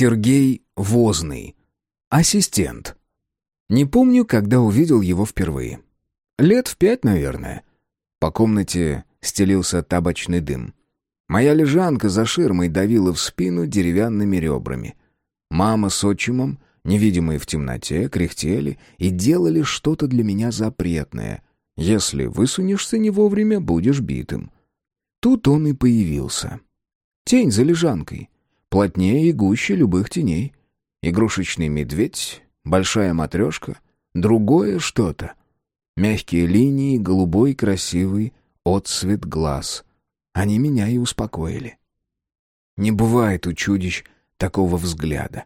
Сергей Возный. Ассистент. Не помню, когда увидел его впервые. Лет в пять, наверное. По комнате стелился табачный дым. Моя лежанка за ширмой давила в спину деревянными ребрами. Мама с отчимом, невидимые в темноте, кряхтели и делали что-то для меня запретное. Если высунешься не вовремя, будешь битым. Тут он и появился. Тень за лежанкой. Плотнее и гуще любых теней. Игрушечный медведь, большая матрешка, другое что-то. Мягкие линии, голубой красивый отцвет глаз. Они меня и успокоили. Не бывает у чудищ такого взгляда.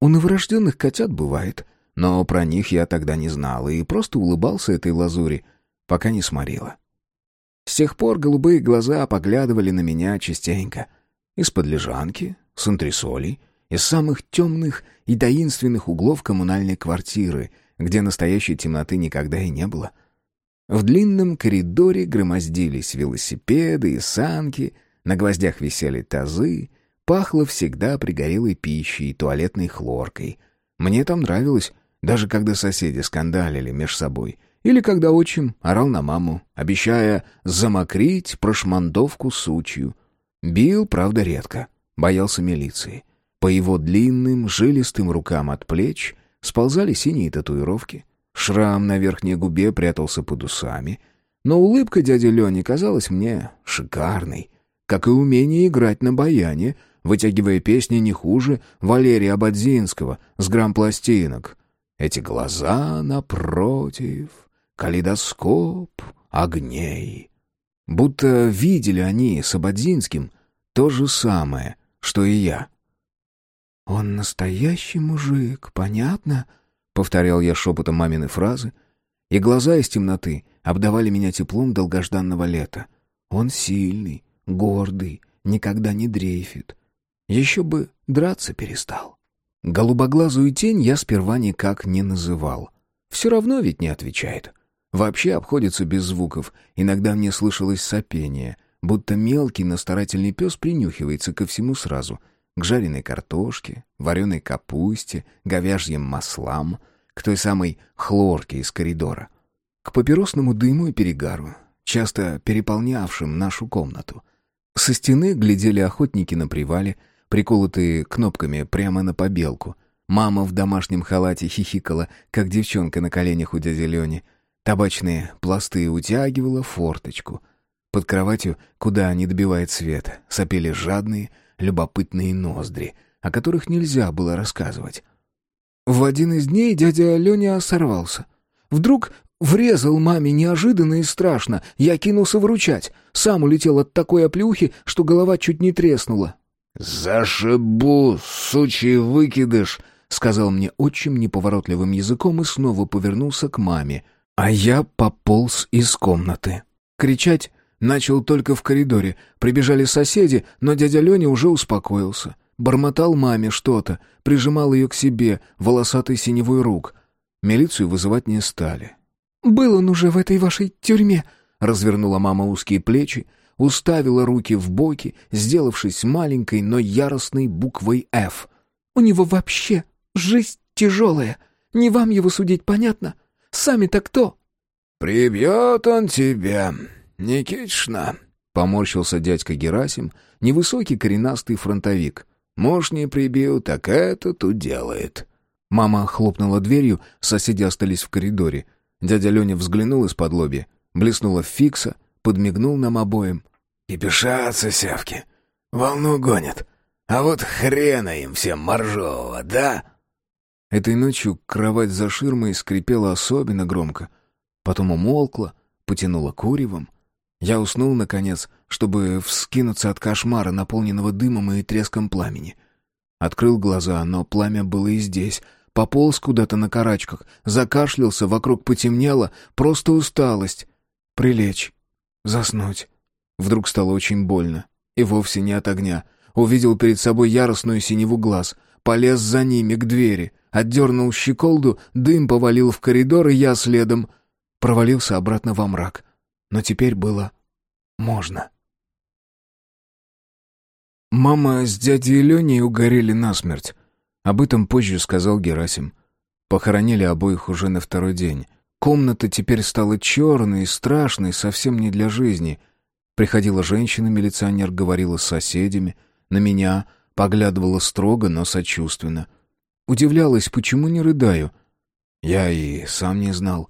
У новорожденных котят бывает, но про них я тогда не знал и просто улыбался этой лазури, пока не сморила. С тех пор голубые глаза поглядывали на меня частенько. Из-под лежанки, с антресолей, из самых темных и таинственных углов коммунальной квартиры, где настоящей темноты никогда и не было. В длинном коридоре громоздились велосипеды и санки, на гвоздях висели тазы, пахло всегда пригорелой пищей и туалетной хлоркой. Мне там нравилось, даже когда соседи скандалили меж собой — или когда отчим орал на маму, обещая замокрить прошмандовку сучью. Бил, правда, редко, боялся милиции. По его длинным, жилистым рукам от плеч сползали синие татуировки. Шрам на верхней губе прятался под усами. Но улыбка дяди Лени казалась мне шикарной, как и умение играть на баяне, вытягивая песни не хуже Валерия Абадзинского с грамм пластинок. Эти глаза напротив калейдоскоп огней. Будто видели они с Абадзинским то же самое, что и я. «Он настоящий мужик, понятно?» — повторял я шепотом мамины фразы, и глаза из темноты обдавали меня теплом долгожданного лета. «Он сильный, гордый, никогда не дрейфит. Еще бы драться перестал». Голубоглазую тень я сперва никак не называл. Все равно ведь не отвечает. Вообще обходится без звуков. Иногда мне слышалось сопение, будто мелкий, но старательный пес принюхивается ко всему сразу. К жареной картошке, вареной капусте, говяжьим маслам, к той самой хлорке из коридора. К папиросному дыму и перегару, часто переполнявшим нашу комнату. Со стены глядели охотники на привале, приколотые кнопками прямо на побелку. Мама в домашнем халате хихикала, как девчонка на коленях у дяди Лени — Табачные пласты утягивала форточку. Под кроватью, куда не добивает свет, сопели жадные, любопытные ноздри, о которых нельзя было рассказывать. В один из дней дядя Леня сорвался. Вдруг врезал маме неожиданно и страшно. Я кинулся выручать. Сам улетел от такой оплюхи, что голова чуть не треснула. «Зашибу, сучий выкидыш!» — сказал мне отчим неповоротливым языком и снова повернулся к маме — а я пополз из комнаты. Кричать начал только в коридоре. Прибежали соседи, но дядя Леня уже успокоился. Бормотал маме что-то, прижимал ее к себе, волосатый синевой рук. Милицию вызывать не стали. «Был он уже в этой вашей тюрьме», — развернула мама узкие плечи, уставила руки в боки, сделавшись маленькой, но яростной буквой «Ф». «У него вообще жизнь тяжелая. Не вам его судить, понятно? Сами-то кто?» «Прибьет он тебя, Никитишна», — поморщился дядька Герасим, невысокий коренастый фронтовик. «Муж не прибил, так этот уделает». Мама хлопнула дверью, соседи остались в коридоре. Дядя Леня взглянул из-под лоби, блеснула фикса, подмигнул нам обоим. «И пешатся сявки, волну гонят. А вот хрена им всем моржового, да?» Этой ночью кровать за ширмой скрипела особенно громко. Потом умолкла, потянула куревом. Я уснул, наконец, чтобы вскинуться от кошмара, наполненного дымом и треском пламени. Открыл глаза, но пламя было и здесь. Пополз куда-то на карачках, закашлялся, вокруг потемнело, просто усталость. Прилечь, заснуть. Вдруг стало очень больно. И вовсе не от огня. Увидел перед собой яростную синеву глаз. Полез за ними к двери — Отдернул щеколду, дым повалил в коридор, и я следом провалился обратно во мрак. Но теперь было можно. Мама с дядей Леней угорели насмерть. Об этом позже сказал Герасим. Похоронили обоих уже на второй день. Комната теперь стала черной и страшной, совсем не для жизни. Приходила женщина-милиционер, говорила с соседями. На меня поглядывала строго, но сочувственно. Удивлялась, почему не рыдаю. Я и сам не знал.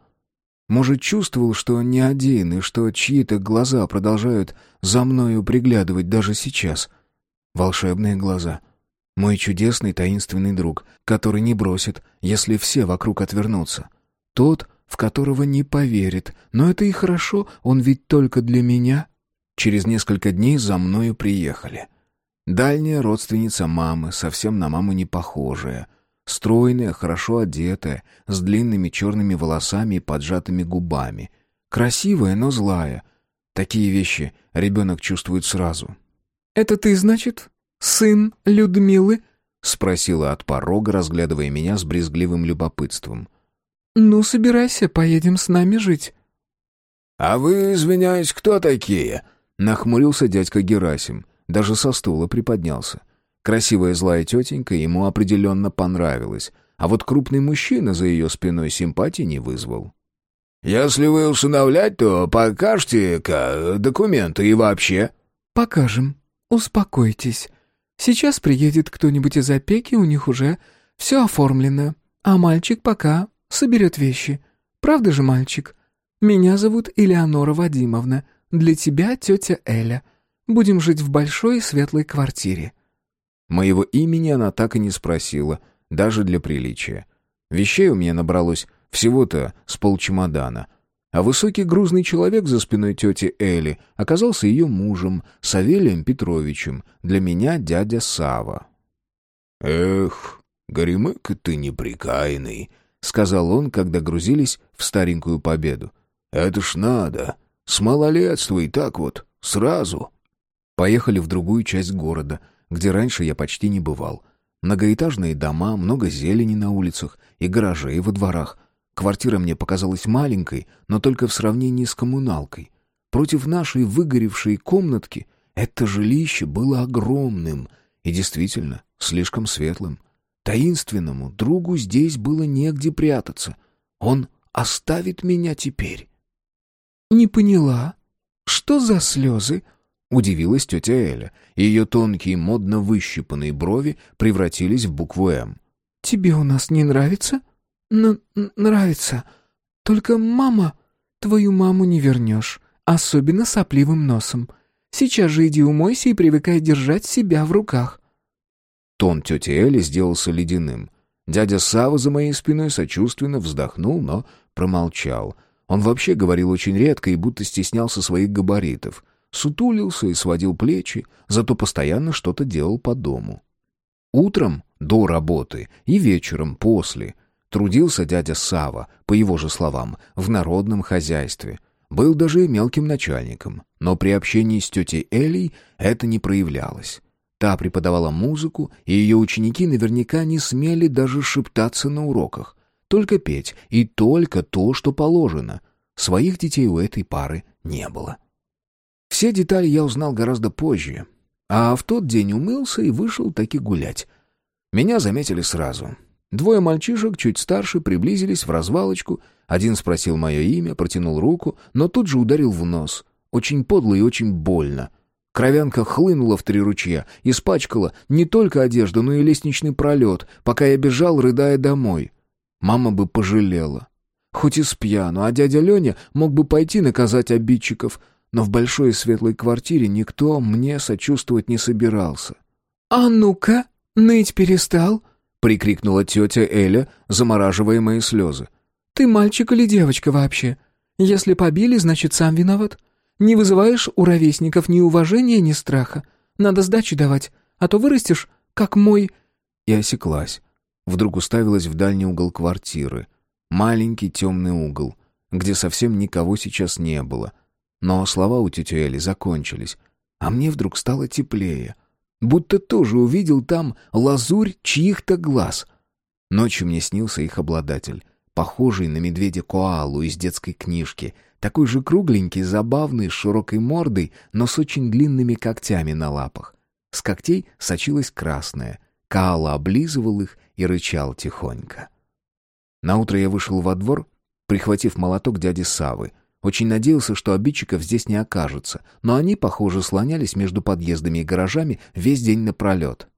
Может, чувствовал, что не один, и что чьи-то глаза продолжают за мною приглядывать даже сейчас. Волшебные глаза — мой чудесный таинственный друг, который не бросит, если все вокруг отвернутся. Тот, в которого не поверит. Но это и хорошо, он ведь только для меня. Через несколько дней за мною приехали. Дальняя родственница мамы, совсем на маму не похожая. Стройная, хорошо одетая, с длинными черными волосами и поджатыми губами. Красивая, но злая. Такие вещи ребенок чувствует сразу. «Это ты, значит?» сын Людмилы?» — спросила от порога, разглядывая меня с брезгливым любопытством. «Ну, собирайся, поедем с нами жить». «А вы, извиняюсь, кто такие?» — нахмурился дядька Герасим. Даже со стула приподнялся. Красивая злая тетенька ему определенно понравилась, а вот крупный мужчина за ее спиной симпатии не вызвал. «Если вы усыновлять, то покажите-ка документы и вообще». «Покажем. Успокойтесь. Сейчас приедет кто-нибудь из опеки, у них уже все оформлено. А мальчик пока соберет вещи. Правда же, мальчик? Меня зовут Элеонора Вадимовна. Для тебя тетя Эля. Будем жить в большой светлой квартире». Моего имени она так и не спросила, даже для приличия. Вещей у меня набралось всего-то с полчемодана — а высокий грузный человек за спиной тети Эли оказался ее мужем, Савелием Петровичем, для меня дядя Сава. «Эх, горемыка ты неприкаянный», — сказал он, когда грузились в старенькую победу. «Это ж надо, с малолетства и так вот, сразу». Поехали в другую часть города, где раньше я почти не бывал. Многоэтажные дома, много зелени на улицах и гаражей во дворах — Квартира мне показалась маленькой, но только в сравнении с коммуналкой. Против нашей выгоревшей комнатки это жилище было огромным и действительно слишком светлым. Таинственному другу здесь было негде прятаться. Он оставит меня теперь. «Не поняла. Что за слезы?» — удивилась тетя Эля. Ее тонкие, модно выщипанные брови превратились в букву «М». «Тебе у нас не нравится?» Н нравится. Только мама... Твою маму не вернешь, особенно сопливым носом. Сейчас же иди умойся и привыкай держать себя в руках». Тон тети Эли сделался ледяным. Дядя Сава за моей спиной сочувственно вздохнул, но промолчал. Он вообще говорил очень редко и будто стеснялся своих габаритов. Сутулился и сводил плечи, зато постоянно что-то делал по дому. Утром, до работы, и вечером, после, Трудился дядя Сава, по его же словам, в народном хозяйстве. Был даже и мелким начальником, но при общении с тетей Элей это не проявлялось. Та преподавала музыку, и ее ученики наверняка не смели даже шептаться на уроках. Только петь, и только то, что положено. Своих детей у этой пары не было. Все детали я узнал гораздо позже, а в тот день умылся и вышел таки гулять. Меня заметили сразу. Двое мальчишек, чуть старше, приблизились в развалочку. Один спросил мое имя, протянул руку, но тут же ударил в нос. Очень подло и очень больно. Кровянка хлынула в три ручья, испачкала не только одежду, но и лестничный пролет, пока я бежал, рыдая домой. Мама бы пожалела. Хоть и спьяну, а дядя Леня мог бы пойти наказать обидчиков, но в большой светлой квартире никто мне сочувствовать не собирался. «А ну-ка, ныть перестал?» — прикрикнула тетя Эля, замораживая мои слезы. «Ты мальчик или девочка вообще? Если побили, значит, сам виноват. Не вызываешь у ровесников ни уважения, ни страха. Надо сдачи давать, а то вырастешь, как мой...» И осеклась. Вдруг уставилась в дальний угол квартиры. Маленький темный угол, где совсем никого сейчас не было. Но слова у тети Эли закончились, а мне вдруг стало теплее будто тоже увидел там лазурь чьих-то глаз. Ночью мне снился их обладатель, похожий на медведя-коалу из детской книжки, такой же кругленький, забавный, с широкой мордой, но с очень длинными когтями на лапах. С когтей сочилась красная, Каала облизывал их и рычал тихонько. Наутро я вышел во двор, прихватив молоток дяди Савы. Очень надеялся, что обидчиков здесь не окажется, но они, похоже, слонялись между подъездами и гаражами весь день напролет.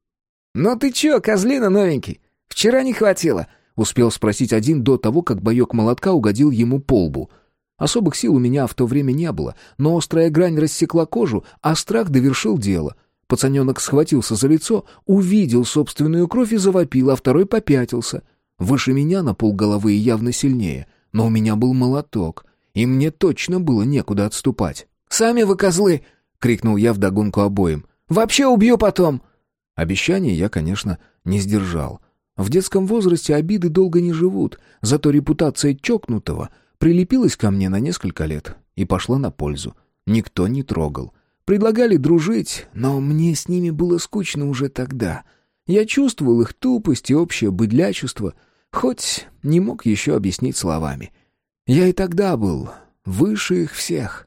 «Ну ты чё, козлина новенький? Вчера не хватило?» — успел спросить один до того, как боек молотка угодил ему по лбу. Особых сил у меня в то время не было, но острая грань рассекла кожу, а страх довершил дело. Пацаненок схватился за лицо, увидел собственную кровь и завопил, а второй попятился. Выше меня на полголовы и явно сильнее, но у меня был молоток, и мне точно было некуда отступать. «Сами вы козлы!» — крикнул я вдогонку обоим. «Вообще убью потом!» Обещание я, конечно, не сдержал. В детском возрасте обиды долго не живут, зато репутация чокнутого прилепилась ко мне на несколько лет и пошла на пользу. Никто не трогал. Предлагали дружить, но мне с ними было скучно уже тогда. Я чувствовал их тупость и общее быдлячество, хоть не мог еще объяснить словами. Я и тогда был выше их всех.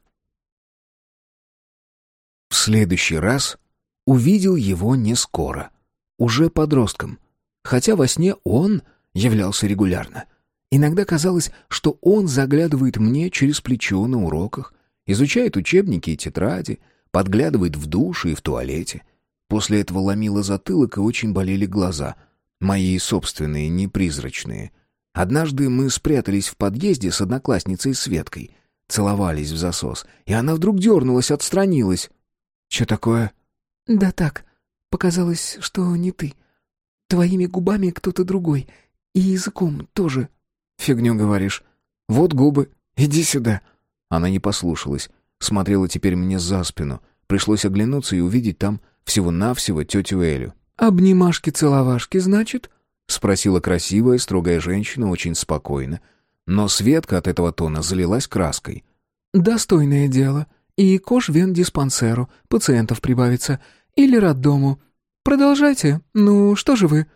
В следующий раз увидел его не скоро, уже подростком, хотя во сне он являлся регулярно. Иногда казалось, что он заглядывает мне через плечо на уроках, изучает учебники и тетради, подглядывает в душе и в туалете. После этого ломило затылок и очень болели глаза. Мои собственные, непризрачные. Однажды мы спрятались в подъезде с одноклассницей Светкой. Целовались в засос, и она вдруг дернулась, отстранилась. «Че такое?» «Да так. Показалось, что не ты. Твоими губами кто-то другой. И языком тоже». «Фигню говоришь. Вот губы. Иди сюда». Она не послушалась. Смотрела теперь мне за спину. Пришлось оглянуться и увидеть там всего-навсего тетю Элю. «Обнимашки-целовашки, значит?» — спросила красивая, строгая женщина очень спокойно. Но Светка от этого тона залилась краской. «Достойное дело. И кош вен диспансеру. Пациентов прибавится. Или роддому. Продолжайте. Ну, что же вы?»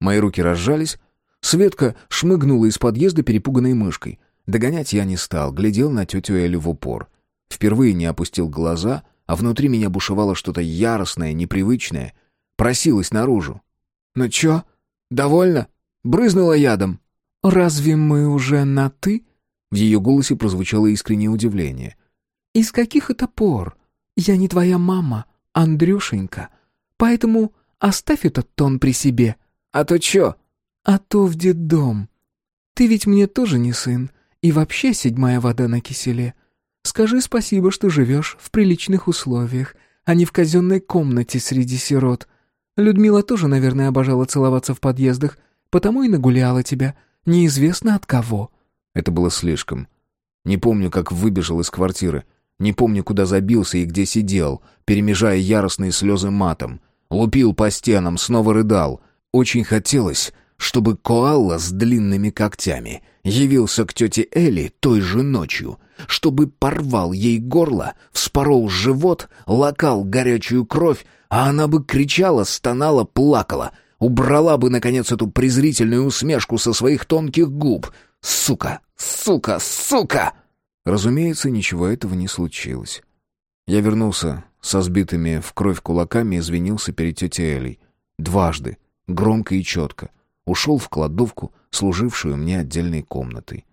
Мои руки разжались. Светка шмыгнула из подъезда перепуганной мышкой. Догонять я не стал, глядел на тетю Элю в упор. Впервые не опустил глаза, а внутри меня бушевало что-то яростное, непривычное. Просилось наружу. «Ну чё? Довольно?» Брызнула ядом. «Разве мы уже на «ты»?» В ее голосе прозвучало искреннее удивление. «Из каких это пор? Я не твоя мама, Андрюшенька. Поэтому оставь этот тон при себе». «А то чё?» «А то в детдом. Ты ведь мне тоже не сын, и вообще седьмая вода на киселе. Скажи спасибо, что живешь в приличных условиях, а не в казенной комнате среди сирот. Людмила тоже, наверное, обожала целоваться в подъездах, потому и нагуляла тебя, неизвестно от кого». Это было слишком. Не помню, как выбежал из квартиры. Не помню, куда забился и где сидел, перемежая яростные слезы матом. Лупил по стенам, снова рыдал. Очень хотелось, чтобы коалла с длинными когтями явился к тете Элли той же ночью, чтобы порвал ей горло, вспорол живот, лакал горячую кровь, а она бы кричала, стонала, плакала, убрала бы, наконец, эту презрительную усмешку со своих тонких губ. «Сука! Сука! Сука!» Разумеется, ничего этого не случилось. Я вернулся со сбитыми в кровь кулаками извинился перед тетей Элей. Дважды, громко и четко. Ушел в кладовку, служившую мне отдельной комнатой.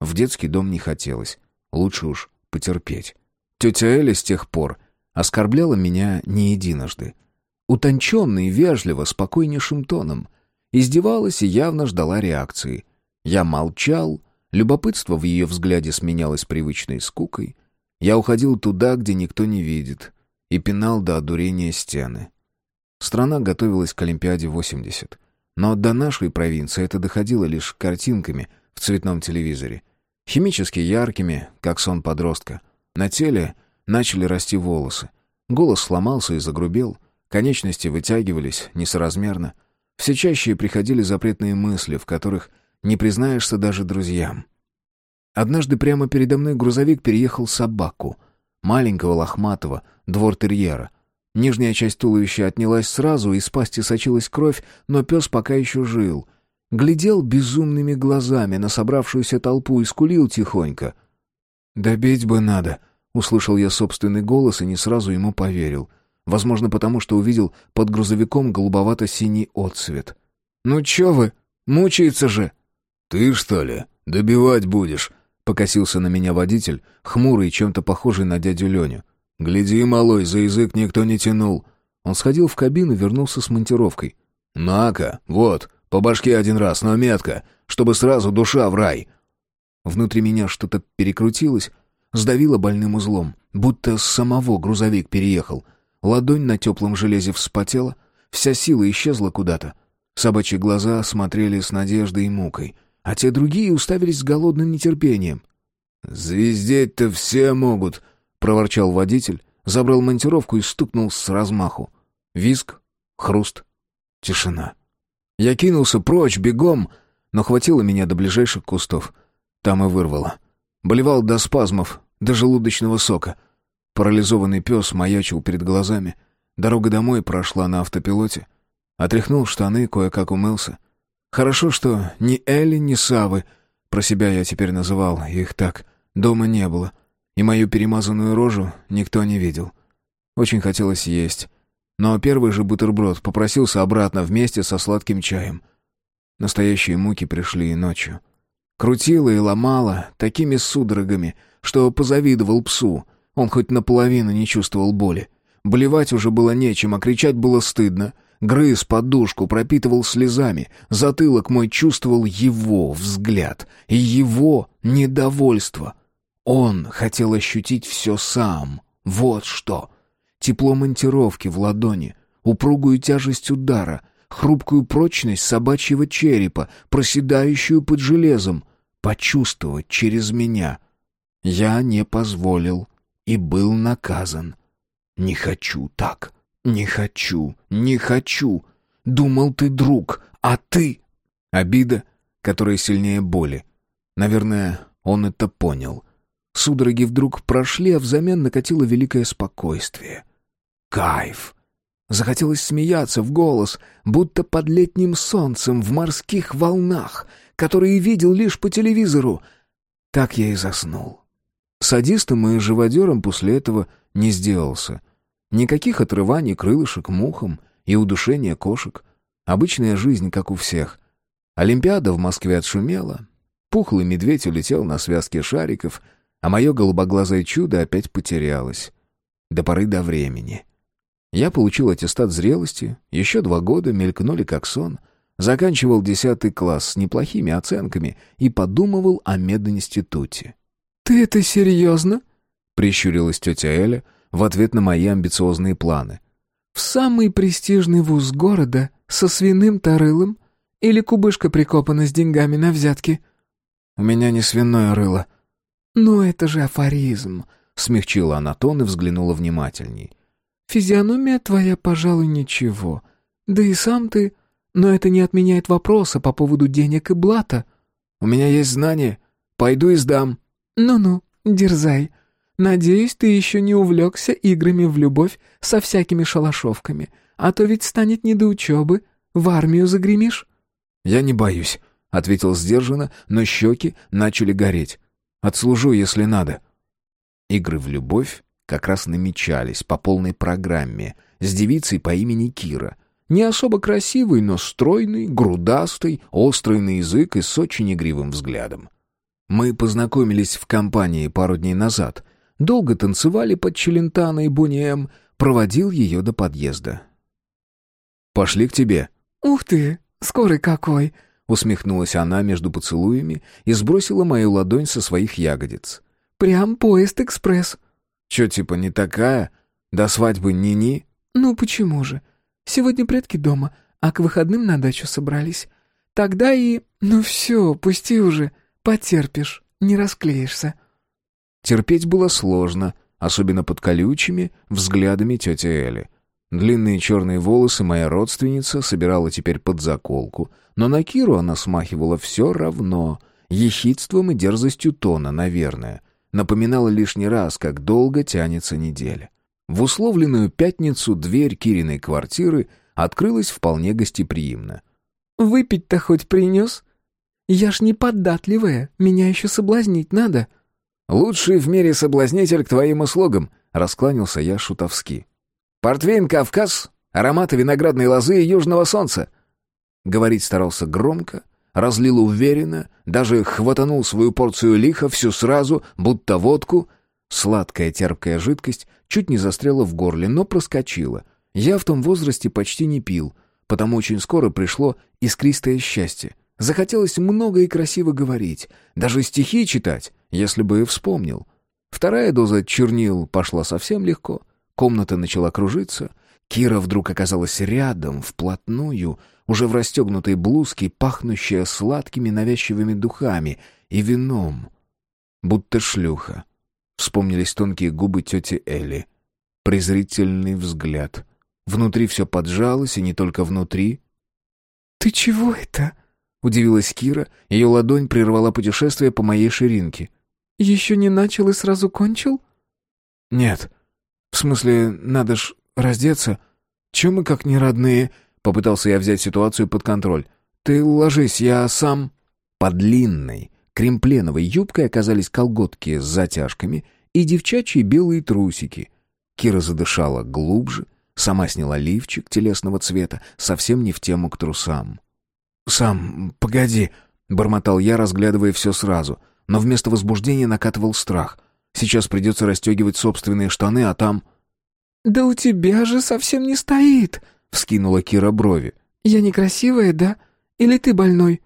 В детский дом не хотелось. Лучше уж потерпеть. Тетя Эля с тех пор оскорбляла меня не единожды. Утонченно и вежливо, спокойнейшим тоном. Издевалась и явно ждала реакции. Я молчал, любопытство в ее взгляде сменялось привычной скукой. Я уходил туда, где никто не видит, и пинал до одурения стены. Страна готовилась к Олимпиаде 80. Но до нашей провинции это доходило лишь картинками в цветном телевизоре. Химически яркими, как сон подростка. На теле начали расти волосы. Голос сломался и загрубел. Конечности вытягивались несоразмерно. Все чаще приходили запретные мысли, в которых не признаешься даже друзьям. Однажды прямо передо мной грузовик переехал собаку. Маленького лохматого, двор-терьера — Нижняя часть туловища отнялась сразу, из пасти сочилась кровь, но пес пока еще жил. Глядел безумными глазами на собравшуюся толпу и скулил тихонько. «Добить бы надо», — услышал я собственный голос и не сразу ему поверил. Возможно, потому что увидел под грузовиком голубовато-синий отцвет. «Ну чё вы? Мучается же!» «Ты, что ли? Добивать будешь?» — покосился на меня водитель, хмурый чем-то похожий на дядю Леню. «Гляди, малой, за язык никто не тянул». Он сходил в кабину вернулся с монтировкой. «На-ка, вот, по башке один раз, но метко, чтобы сразу душа в рай». Внутри меня что-то перекрутилось, сдавило больным узлом, будто с самого грузовик переехал. Ладонь на теплом железе вспотела, вся сила исчезла куда-то. Собачьи глаза смотрели с надеждой и мукой, а те другие уставились с голодным нетерпением. «Звездеть-то все могут», — проворчал водитель, забрал монтировку и стукнул с размаху. Виск, хруст, тишина. Я кинулся прочь, бегом, но хватило меня до ближайших кустов. Там и вырвало. Болевал до спазмов, до желудочного сока. Парализованный пес маячил перед глазами. Дорога домой прошла на автопилоте. Отряхнул штаны, кое-как умылся. Хорошо, что ни Элли, ни Савы, про себя я теперь называл их так, дома не было. И мою перемазанную рожу никто не видел. Очень хотелось есть. Но первый же бутерброд попросился обратно вместе со сладким чаем. Настоящие муки пришли и ночью. Крутило и ломало такими судорогами, что позавидовал псу. Он хоть наполовину не чувствовал боли. Блевать уже было нечем, а кричать было стыдно. Грыз подушку, пропитывал слезами. Затылок мой чувствовал его взгляд и его недовольство. Он хотел ощутить все сам. Вот что. Тепло монтировки в ладони, упругую тяжесть удара, хрупкую прочность собачьего черепа, проседающую под железом, почувствовать через меня. Я не позволил и был наказан. Не хочу так, не хочу, не хочу. Думал ты друг, а ты... Обида, которая сильнее боли. Наверное, он это понял. Судороги вдруг прошли, а взамен накатило великое спокойствие. Кайф. Захотелось смеяться в голос, будто под летним солнцем в морских волнах, которые видел лишь по телевизору. Так я и заснул. Садистом и живодером после этого не сделался. Никаких отрываний крылышек мухам и удушения кошек. Обычная жизнь, как у всех. Олимпиада в Москве отшумела. Пухлый медведь улетел на связке шариков, а мое голубоглазое чудо опять потерялось. До поры до времени. Я получил аттестат зрелости, еще два года мелькнули как сон — Заканчивал десятый класс с неплохими оценками и подумывал о мединституте. «Ты это серьезно?» — прищурилась тетя Эля в ответ на мои амбициозные планы. «В самый престижный вуз города со свиным тарылом или кубышка прикопана с деньгами на взятки?» «У меня не свиное рыло». «Ну это же афоризм», — смягчила она тон и взглянула внимательней. «Физиономия твоя, пожалуй, ничего. Да и сам ты но это не отменяет вопроса по поводу денег и блата. У меня есть знания. Пойду и сдам. Ну-ну, дерзай. Надеюсь, ты еще не увлекся играми в любовь со всякими шалашовками, а то ведь станет не до учебы. В армию загремишь? Я не боюсь, — ответил сдержанно, но щеки начали гореть. Отслужу, если надо. Игры в любовь как раз намечались по полной программе с девицей по имени Кира — не особо красивый, но стройный, грудастый, острый на язык и с очень игривым взглядом. Мы познакомились в компании пару дней назад. Долго танцевали под Челентано и Бунием, проводил ее до подъезда. «Пошли к тебе». «Ух ты, скорый какой!» Усмехнулась она между поцелуями и сбросила мою ладонь со своих ягодиц. «Прям поезд-экспресс». «Чё, типа, не такая? До свадьбы ни-ни?» «Ну почему же? Сегодня предки дома, а к выходным на дачу собрались. Тогда и... Ну все, пусти уже. Потерпишь, не расклеишься». Терпеть было сложно, особенно под колючими взглядами тети Эли. Длинные черные волосы моя родственница собирала теперь под заколку, но на Киру она смахивала все равно, ехидством и дерзостью тона, наверное. Напоминала лишний раз, как долго тянется неделя. В условленную пятницу дверь Кириной квартиры открылась вполне гостеприимно. «Выпить-то хоть принес? Я ж не податливая, меня еще соблазнить надо». «Лучший в мире соблазнитель к твоим услугам», — раскланялся я шутовски. Портвейн «Кавказ», ароматы виноградной лозы и южного солнца. Говорить старался громко, разлил уверенно, даже хватанул свою порцию лиха всю сразу, будто водку. Сладкая терпкая жидкость чуть не застряла в горле, но проскочила. Я в том возрасте почти не пил, потому очень скоро пришло искристое счастье. Захотелось много и красиво говорить, даже стихи читать, если бы и вспомнил. Вторая доза чернил пошла совсем легко. Комната начала кружиться. Кира вдруг оказалась рядом, вплотную, уже в расстегнутой блузке, пахнущая сладкими навязчивыми духами и вином. Будто шлюха. Вспомнились тонкие губы тети Элли. Презрительный взгляд. Внутри все поджалось, и не только внутри. «Ты чего это?» — удивилась Кира. Ее ладонь прервала путешествие по моей ширинке. «Еще не начал и сразу кончил?» «Нет. В смысле, надо ж раздеться. Чем мы как не родные?» Попытался я взять ситуацию под контроль. «Ты ложись, я сам...» Под длинной, кремпленовой юбкой оказались колготки с затяжками и девчачьи белые трусики. Кира задышала глубже, сама сняла лифчик телесного цвета, совсем не в тему к трусам. «Сам, погоди», — бормотал я, разглядывая все сразу — но вместо возбуждения накатывал страх. Сейчас придется расстегивать собственные штаны, а там... «Да у тебя же совсем не стоит!» — вскинула Кира брови. «Я некрасивая, да? Или ты больной?»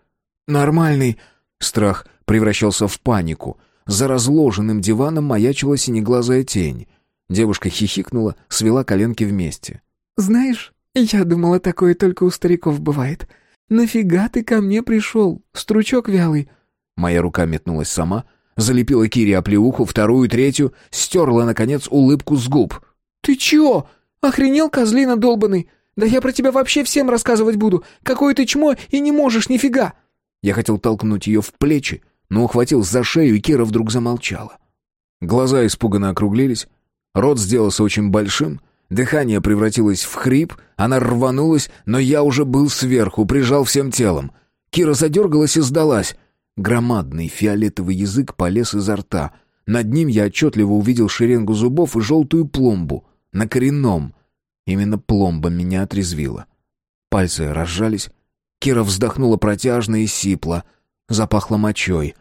«Нормальный!» Страх превращался в панику. За разложенным диваном маячила синеглазая тень. Девушка хихикнула, свела коленки вместе. «Знаешь, я думала, такое только у стариков бывает. Нафига ты ко мне пришел, стручок вялый? Моя рука метнулась сама, залепила Кире оплеуху, вторую, третью, стерла, наконец, улыбку с губ. «Ты чё? Охренел, козлина долбанный? Да я про тебя вообще всем рассказывать буду. Какое ты чмо и не можешь нифига!» Я хотел толкнуть ее в плечи, но ухватил за шею, и Кира вдруг замолчала. Глаза испуганно округлились, рот сделался очень большим, дыхание превратилось в хрип, она рванулась, но я уже был сверху, прижал всем телом. Кира задергалась и сдалась. Громадный фиолетовый язык полез изо рта. Над ним я отчетливо увидел шеренгу зубов и желтую пломбу. На коренном. Именно пломба меня отрезвила. Пальцы разжались. Кира вздохнула протяжно и сипло. Запахло мочой.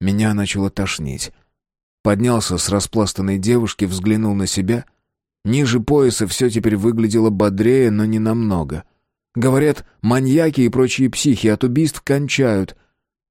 Меня начало тошнить. Поднялся с распластанной девушки, взглянул на себя. Ниже пояса все теперь выглядело бодрее, но не намного. Говорят, маньяки и прочие психи от убийств кончают,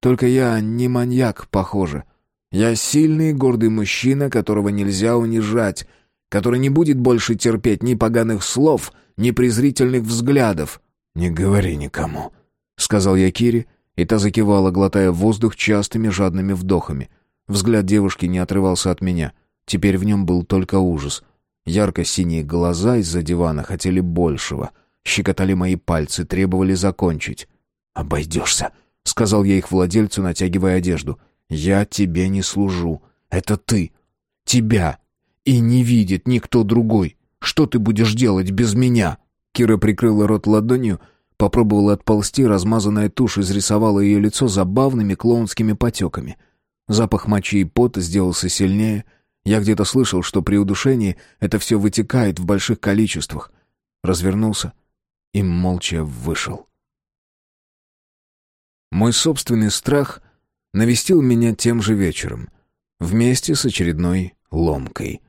только я не маньяк, похоже. Я сильный гордый мужчина, которого нельзя унижать, который не будет больше терпеть ни поганых слов, ни презрительных взглядов. «Не говори никому», — сказал я Кире, и та закивала, глотая воздух частыми жадными вдохами. Взгляд девушки не отрывался от меня. Теперь в нем был только ужас. Ярко-синие глаза из-за дивана хотели большего. Щекотали мои пальцы, требовали закончить. «Обойдешься», — сказал я их владельцу, натягивая одежду. «Я тебе не служу. Это ты. Тебя. И не видит никто другой. Что ты будешь делать без меня?» Кира прикрыла рот ладонью, попробовала отползти, размазанная тушь изрисовала ее лицо забавными клоунскими потеками. Запах мочи и пота сделался сильнее. Я где-то слышал, что при удушении это все вытекает в больших количествах. Развернулся и молча вышел. Мой собственный страх навестил меня тем же вечером, вместе с очередной ломкой,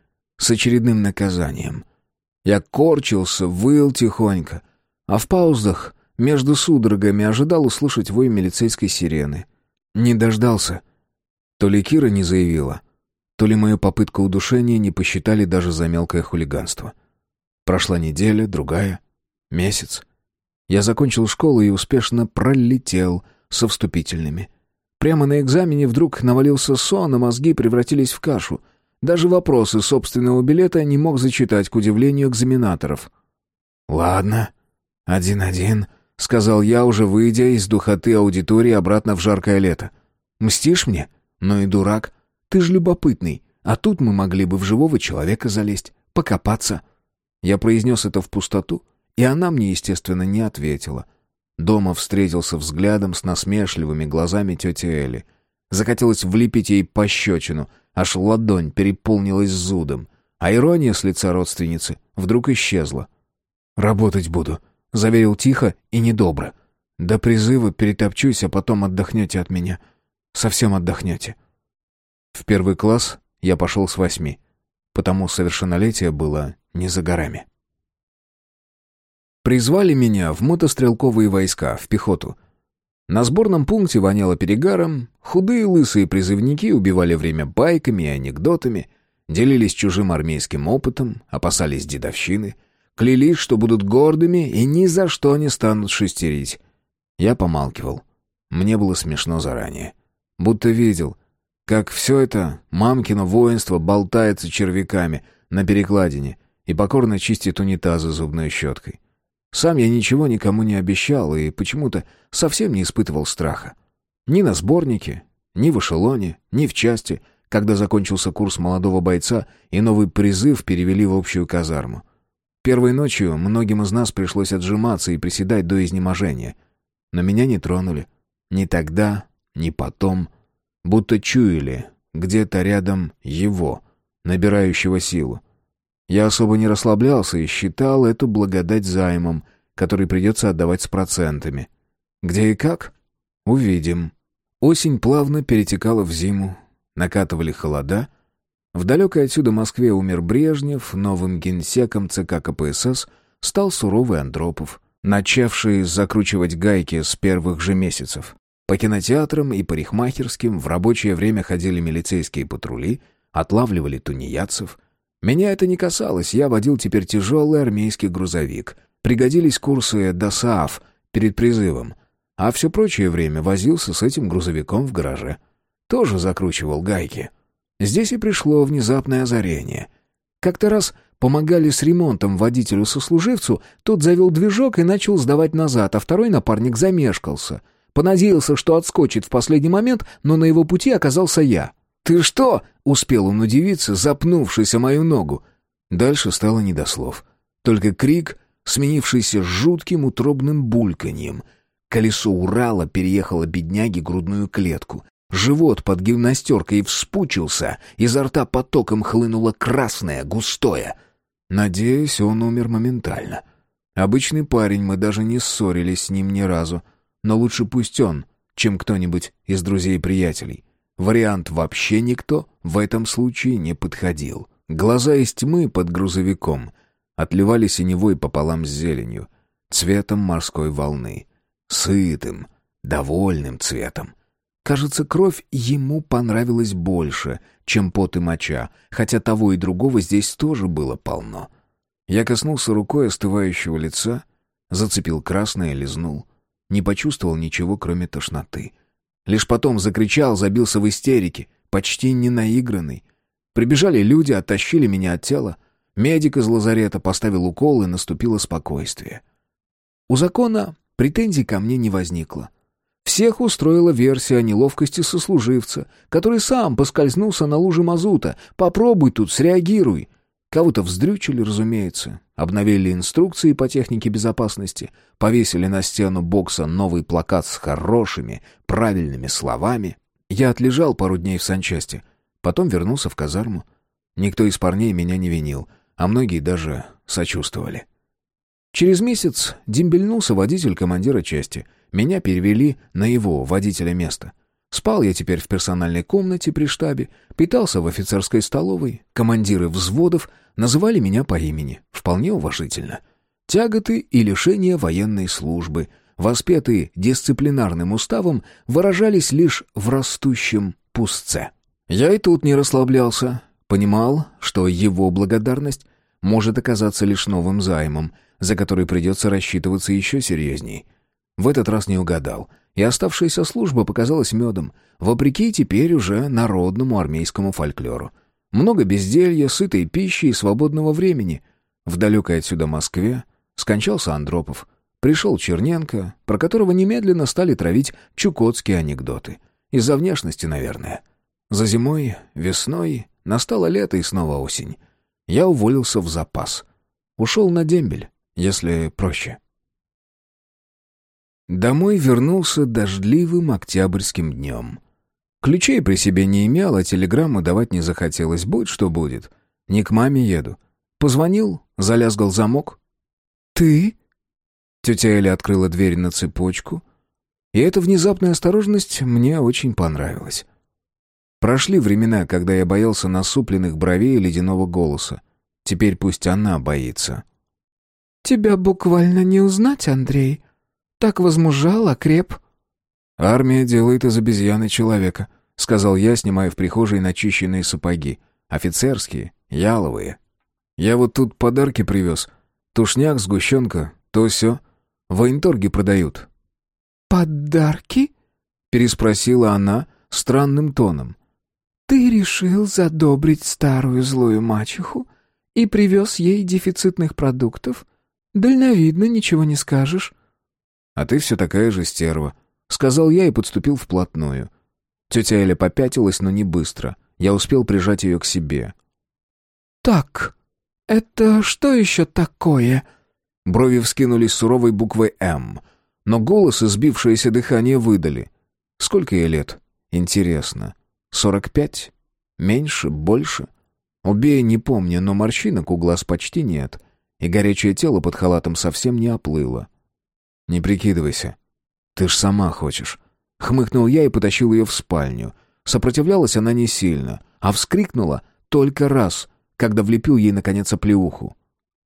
с очередным наказанием. Я корчился, выл тихонько, а в паузах между судорогами ожидал услышать вой милицейской сирены. Не дождался. То ли Кира не заявила, то ли мою попытку удушения не посчитали даже за мелкое хулиганство. Прошла неделя, другая, месяц. Я закончил школу и успешно пролетел — со вступительными. Прямо на экзамене вдруг навалился сон, а мозги превратились в кашу. Даже вопросы собственного билета не мог зачитать, к удивлению экзаменаторов. «Ладно, один-один», — сказал я, уже выйдя из духоты аудитории обратно в жаркое лето. «Мстишь мне? Ну и дурак. Ты ж любопытный. А тут мы могли бы в живого человека залезть, покопаться». Я произнес это в пустоту, и она мне, естественно, не ответила. Дома встретился взглядом с насмешливыми глазами тети Эли. Захотелось влепить ей пощечину, аж ладонь переполнилась зудом. а ирония с лица родственницы вдруг исчезла. «Работать буду», — заверил тихо и недобро. «До призыва перетопчусь, а потом отдохнете от меня. Совсем отдохнете». В первый класс я пошел с восьми, потому совершеннолетие было не за горами. Призвали меня в мотострелковые войска, в пехоту. На сборном пункте воняло перегаром, худые лысые призывники убивали время байками и анекдотами, делились чужим армейским опытом, опасались дедовщины, клялись, что будут гордыми и ни за что не станут шестерить. Я помалкивал. Мне было смешно заранее. Будто видел, как все это мамкино воинство болтается червяками на перекладине и покорно чистит унитазы зубной щеткой. Сам я ничего никому не обещал и почему-то совсем не испытывал страха. Ни на сборнике, ни в эшелоне, ни в части, когда закончился курс молодого бойца и новый призыв перевели в общую казарму. Первой ночью многим из нас пришлось отжиматься и приседать до изнеможения. Но меня не тронули. Ни тогда, ни потом. Будто чуяли где-то рядом его, набирающего силу. Я особо не расслаблялся и считал эту благодать займом, который придется отдавать с процентами. Где и как? Увидим. Осень плавно перетекала в зиму. Накатывали холода. В далекой отсюда Москве умер Брежнев, новым генсеком ЦК КПСС стал суровый Андропов, начавший закручивать гайки с первых же месяцев. По кинотеатрам и парикмахерским в рабочее время ходили милицейские патрули, отлавливали тунеядцев — меня это не касалось, я водил теперь тяжелый армейский грузовик. Пригодились курсы ДОСААФ перед призывом. А все прочее время возился с этим грузовиком в гараже. Тоже закручивал гайки. Здесь и пришло внезапное озарение. Как-то раз помогали с ремонтом водителю-сослуживцу, тот завел движок и начал сдавать назад, а второй напарник замешкался. Понадеялся, что отскочит в последний момент, но на его пути оказался я. «Ты что?» — успел он удивиться, запнувшись о мою ногу. Дальше стало не до слов. Только крик, сменившийся жутким утробным бульканьем. Колесо Урала переехало бедняге грудную клетку. Живот под гимнастеркой вспучился, изо рта потоком хлынуло красное, густое. Надеюсь, он умер моментально. Обычный парень, мы даже не ссорились с ним ни разу. Но лучше пусть он, чем кто-нибудь из друзей-приятелей. Вариант «вообще никто» в этом случае не подходил. Глаза из тьмы под грузовиком отливали синевой пополам с зеленью, цветом морской волны. Сытым, довольным цветом. Кажется, кровь ему понравилась больше, чем пот и моча, хотя того и другого здесь тоже было полно. Я коснулся рукой остывающего лица, зацепил красное, лизнул. Не почувствовал ничего, кроме тошноты. Лишь потом закричал, забился в истерике, почти не наигранный. Прибежали люди, оттащили меня от тела. Медик из лазарета поставил укол, и наступило спокойствие. У закона претензий ко мне не возникло. Всех устроила версия о неловкости сослуживца, который сам поскользнулся на луже мазута. «Попробуй тут, среагируй!» Кого-то вздрючили, разумеется. Обновили инструкции по технике безопасности, повесили на стену бокса новый плакат с хорошими, правильными словами. Я отлежал пару дней в санчасти, потом вернулся в казарму. Никто из парней меня не винил, а многие даже сочувствовали. Через месяц дембельнулся водитель командира части. Меня перевели на его, водителя места. Спал я теперь в персональной комнате при штабе, питался в офицерской столовой. Командиры взводов называли меня по имени, вполне уважительно. Тяготы и лишения военной службы, воспетые дисциплинарным уставом, выражались лишь в растущем пустце. Я и тут не расслаблялся, понимал, что его благодарность может оказаться лишь новым займом, за который придется рассчитываться еще серьезней. В этот раз не угадал — и оставшаяся служба показалась медом, вопреки теперь уже народному армейскому фольклору. Много безделья, сытой пищи и свободного времени. В далекой отсюда Москве скончался Андропов. Пришел Черненко, про которого немедленно стали травить чукотские анекдоты. Из-за внешности, наверное. За зимой, весной, настало лето и снова осень. Я уволился в запас. Ушел на дембель, если проще. Домой вернулся дождливым октябрьским днем. Ключей при себе не имел, а телеграмму давать не захотелось, будь что будет. Не к маме еду. Позвонил, залязгал замок. «Ты?» Тетя Эля открыла дверь на цепочку, и эта внезапная осторожность мне очень понравилась. Прошли времена, когда я боялся насупленных бровей и ледяного голоса. Теперь пусть она боится. «Тебя буквально не узнать, Андрей. Так возмужал, окреп». «Армия делает из обезьяны человека», — сказал я, снимая в прихожей начищенные сапоги. «Офицерские, яловые. Я вот тут подарки привез. Тушняк, сгущенка, то все. В военторге продают». «Подарки?» — переспросила она странным тоном. «Ты решил задобрить старую злую мачеху и привез ей дефицитных продуктов? Дальновидно, ничего не скажешь». «А ты все такая же стерва», — сказал я и подступил вплотную. Тетя Эля попятилась, но не быстро. Я успел прижать ее к себе. «Так, это что еще такое?» Брови вскинулись суровой буквой «М», но голос и сбившееся дыхание выдали. «Сколько ей лет? Интересно. Сорок пять? Меньше? Больше?» Убей, не помню, но морщинок у глаз почти нет, и горячее тело под халатом совсем не оплыло. «Не прикидывайся. Ты ж сама хочешь». Хмыкнул я и потащил ее в спальню. Сопротивлялась она не сильно, а вскрикнула только раз, когда влепил ей, наконец, оплеуху.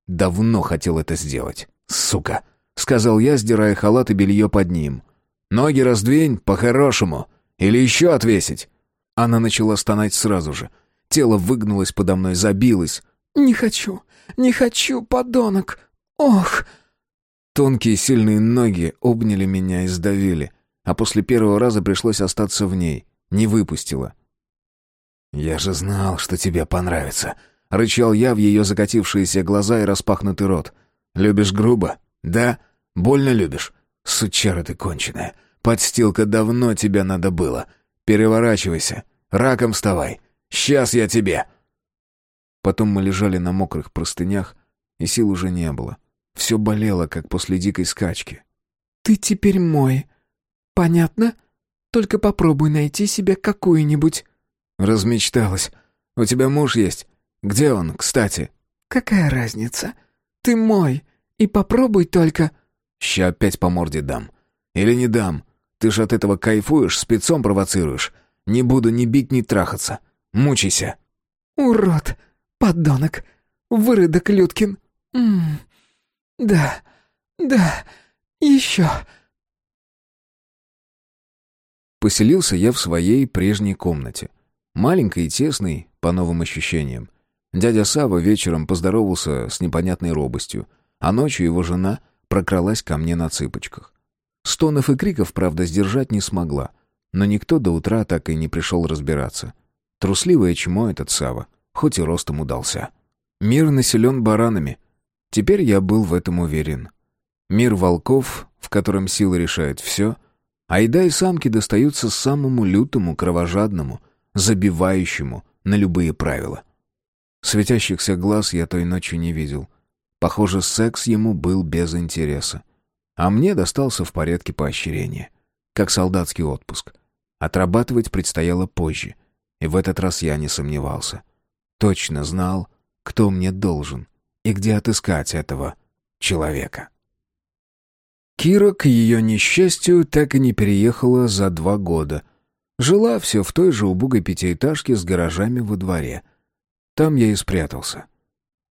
«Давно хотел это сделать, сука!» — сказал я, сдирая халат и белье под ним. «Ноги раздвинь, по-хорошему, или еще отвесить!» Она начала стонать сразу же. Тело выгнулось подо мной, забилось. «Не хочу, не хочу, подонок! Ох!» Тонкие сильные ноги обняли меня и сдавили, а после первого раза пришлось остаться в ней. Не выпустила. «Я же знал, что тебе понравится», — рычал я в ее закатившиеся глаза и распахнутый рот. «Любишь грубо? Да? Больно любишь? Сучара ты конченая. Подстилка давно тебя надо было. Переворачивайся. Раком вставай. Сейчас я тебе!» Потом мы лежали на мокрых простынях, и сил уже не было. Все болело, как после дикой скачки. «Ты теперь мой. Понятно? Только попробуй найти себе какую-нибудь...» «Размечталась. У тебя муж есть. Где он, кстати?» «Какая разница? Ты мой. И попробуй только...» «Ща опять по морде дам. Или не дам. Ты ж от этого кайфуешь, спецом провоцируешь. Не буду ни бить, ни трахаться. Мучайся». «Урод! Подонок! Выродок Людкин! М -м да, да, еще...» Поселился я в своей прежней комнате. Маленькой и тесной, по новым ощущениям. Дядя Сава вечером поздоровался с непонятной робостью, а ночью его жена прокралась ко мне на цыпочках. Стонов и криков, правда, сдержать не смогла, но никто до утра так и не пришел разбираться. Трусливое чмо этот Сава, хоть и ростом удался. Мир населен баранами. Теперь я был в этом уверен. Мир волков, в котором сила решает все — Айда и самки достаются самому лютому, кровожадному, забивающему на любые правила. Светящихся глаз я той ночью не видел. Похоже, секс ему был без интереса. А мне достался в порядке поощрения. Как солдатский отпуск. Отрабатывать предстояло позже. И в этот раз я не сомневался. Точно знал, кто мне должен и где отыскать этого человека. Кира, к ее несчастью, так и не переехала за два года. Жила все в той же убогой пятиэтажке с гаражами во дворе. Там я и спрятался.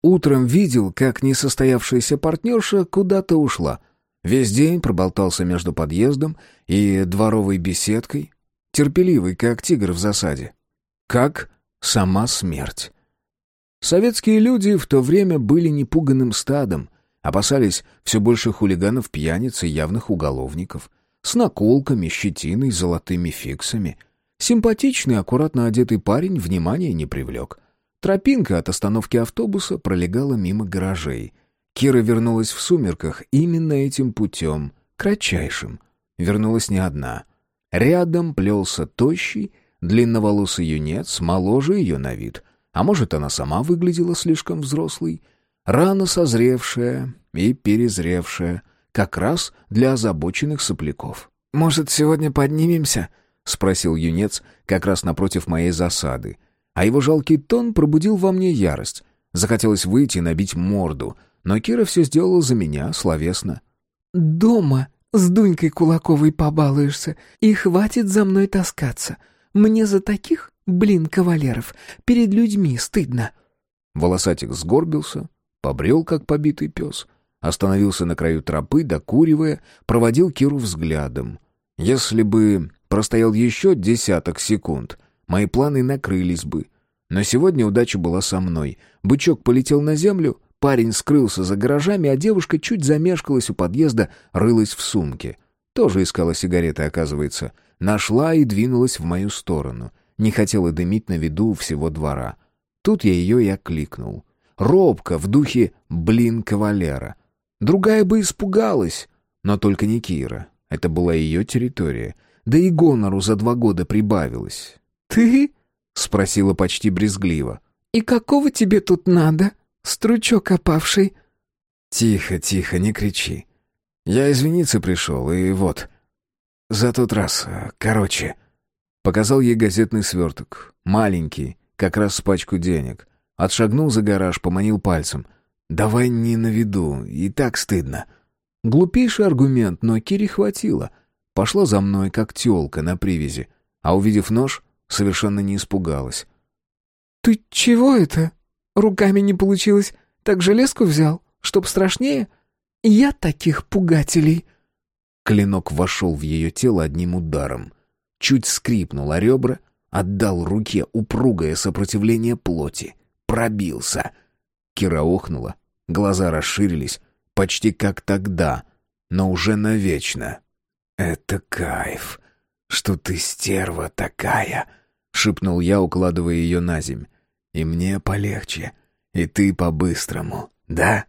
Утром видел, как несостоявшаяся партнерша куда-то ушла. Весь день проболтался между подъездом и дворовой беседкой, терпеливый, как тигр в засаде. Как сама смерть. Советские люди в то время были непуганным стадом, Опасались все больше хулиганов, пьяниц и явных уголовников. С наколками, щетиной, золотыми фиксами. Симпатичный, аккуратно одетый парень внимания не привлек. Тропинка от остановки автобуса пролегала мимо гаражей. Кира вернулась в сумерках именно этим путем, кратчайшим. Вернулась не одна. Рядом плелся тощий, длинноволосый юнец, моложе ее на вид. А может, она сама выглядела слишком взрослой — рано созревшая и перезревшая, как раз для озабоченных сопляков. «Может, сегодня поднимемся?» — спросил юнец как раз напротив моей засады. А его жалкий тон пробудил во мне ярость. Захотелось выйти и набить морду, но Кира все сделала за меня, словесно. «Дома с Дунькой Кулаковой побалуешься, и хватит за мной таскаться. Мне за таких, блин, кавалеров, перед людьми стыдно». Волосатик сгорбился, побрел, как побитый пес, остановился на краю тропы, докуривая, проводил Киру взглядом. Если бы простоял еще десяток секунд, мои планы накрылись бы. Но сегодня удача была со мной. Бычок полетел на землю, парень скрылся за гаражами, а девушка чуть замешкалась у подъезда, рылась в сумке. Тоже искала сигареты, оказывается. Нашла и двинулась в мою сторону. Не хотела дымить на виду всего двора. Тут я ее и окликнул. Робко, в духе «блин, кавалера». Другая бы испугалась, но только не Кира. Это была ее территория. Да и гонору за два года прибавилось. «Ты?» — спросила почти брезгливо. «И какого тебе тут надо, стручок опавший?» «Тихо, тихо, не кричи. Я извиниться пришел, и вот. За тот раз, короче...» Показал ей газетный сверток. Маленький, как раз с пачку денег. Отшагнул за гараж, поманил пальцем. «Давай не на виду, и так стыдно». Глупейший аргумент, но Кире хватило. Пошла за мной, как тёлка на привязи. А увидев нож, совершенно не испугалась. «Ты чего это? Руками не получилось. Так железку взял, чтоб страшнее? Я таких пугателей...» Клинок вошел в ее тело одним ударом. Чуть скрипнул о ребра, отдал руке упругое сопротивление плоти. Пробился. Кира охнула, глаза расширились, почти как тогда, но уже навечно. «Это кайф!» что ты стерва такая», — шепнул я, укладывая ее на земь. «И мне полегче, и ты по-быстрому, да?»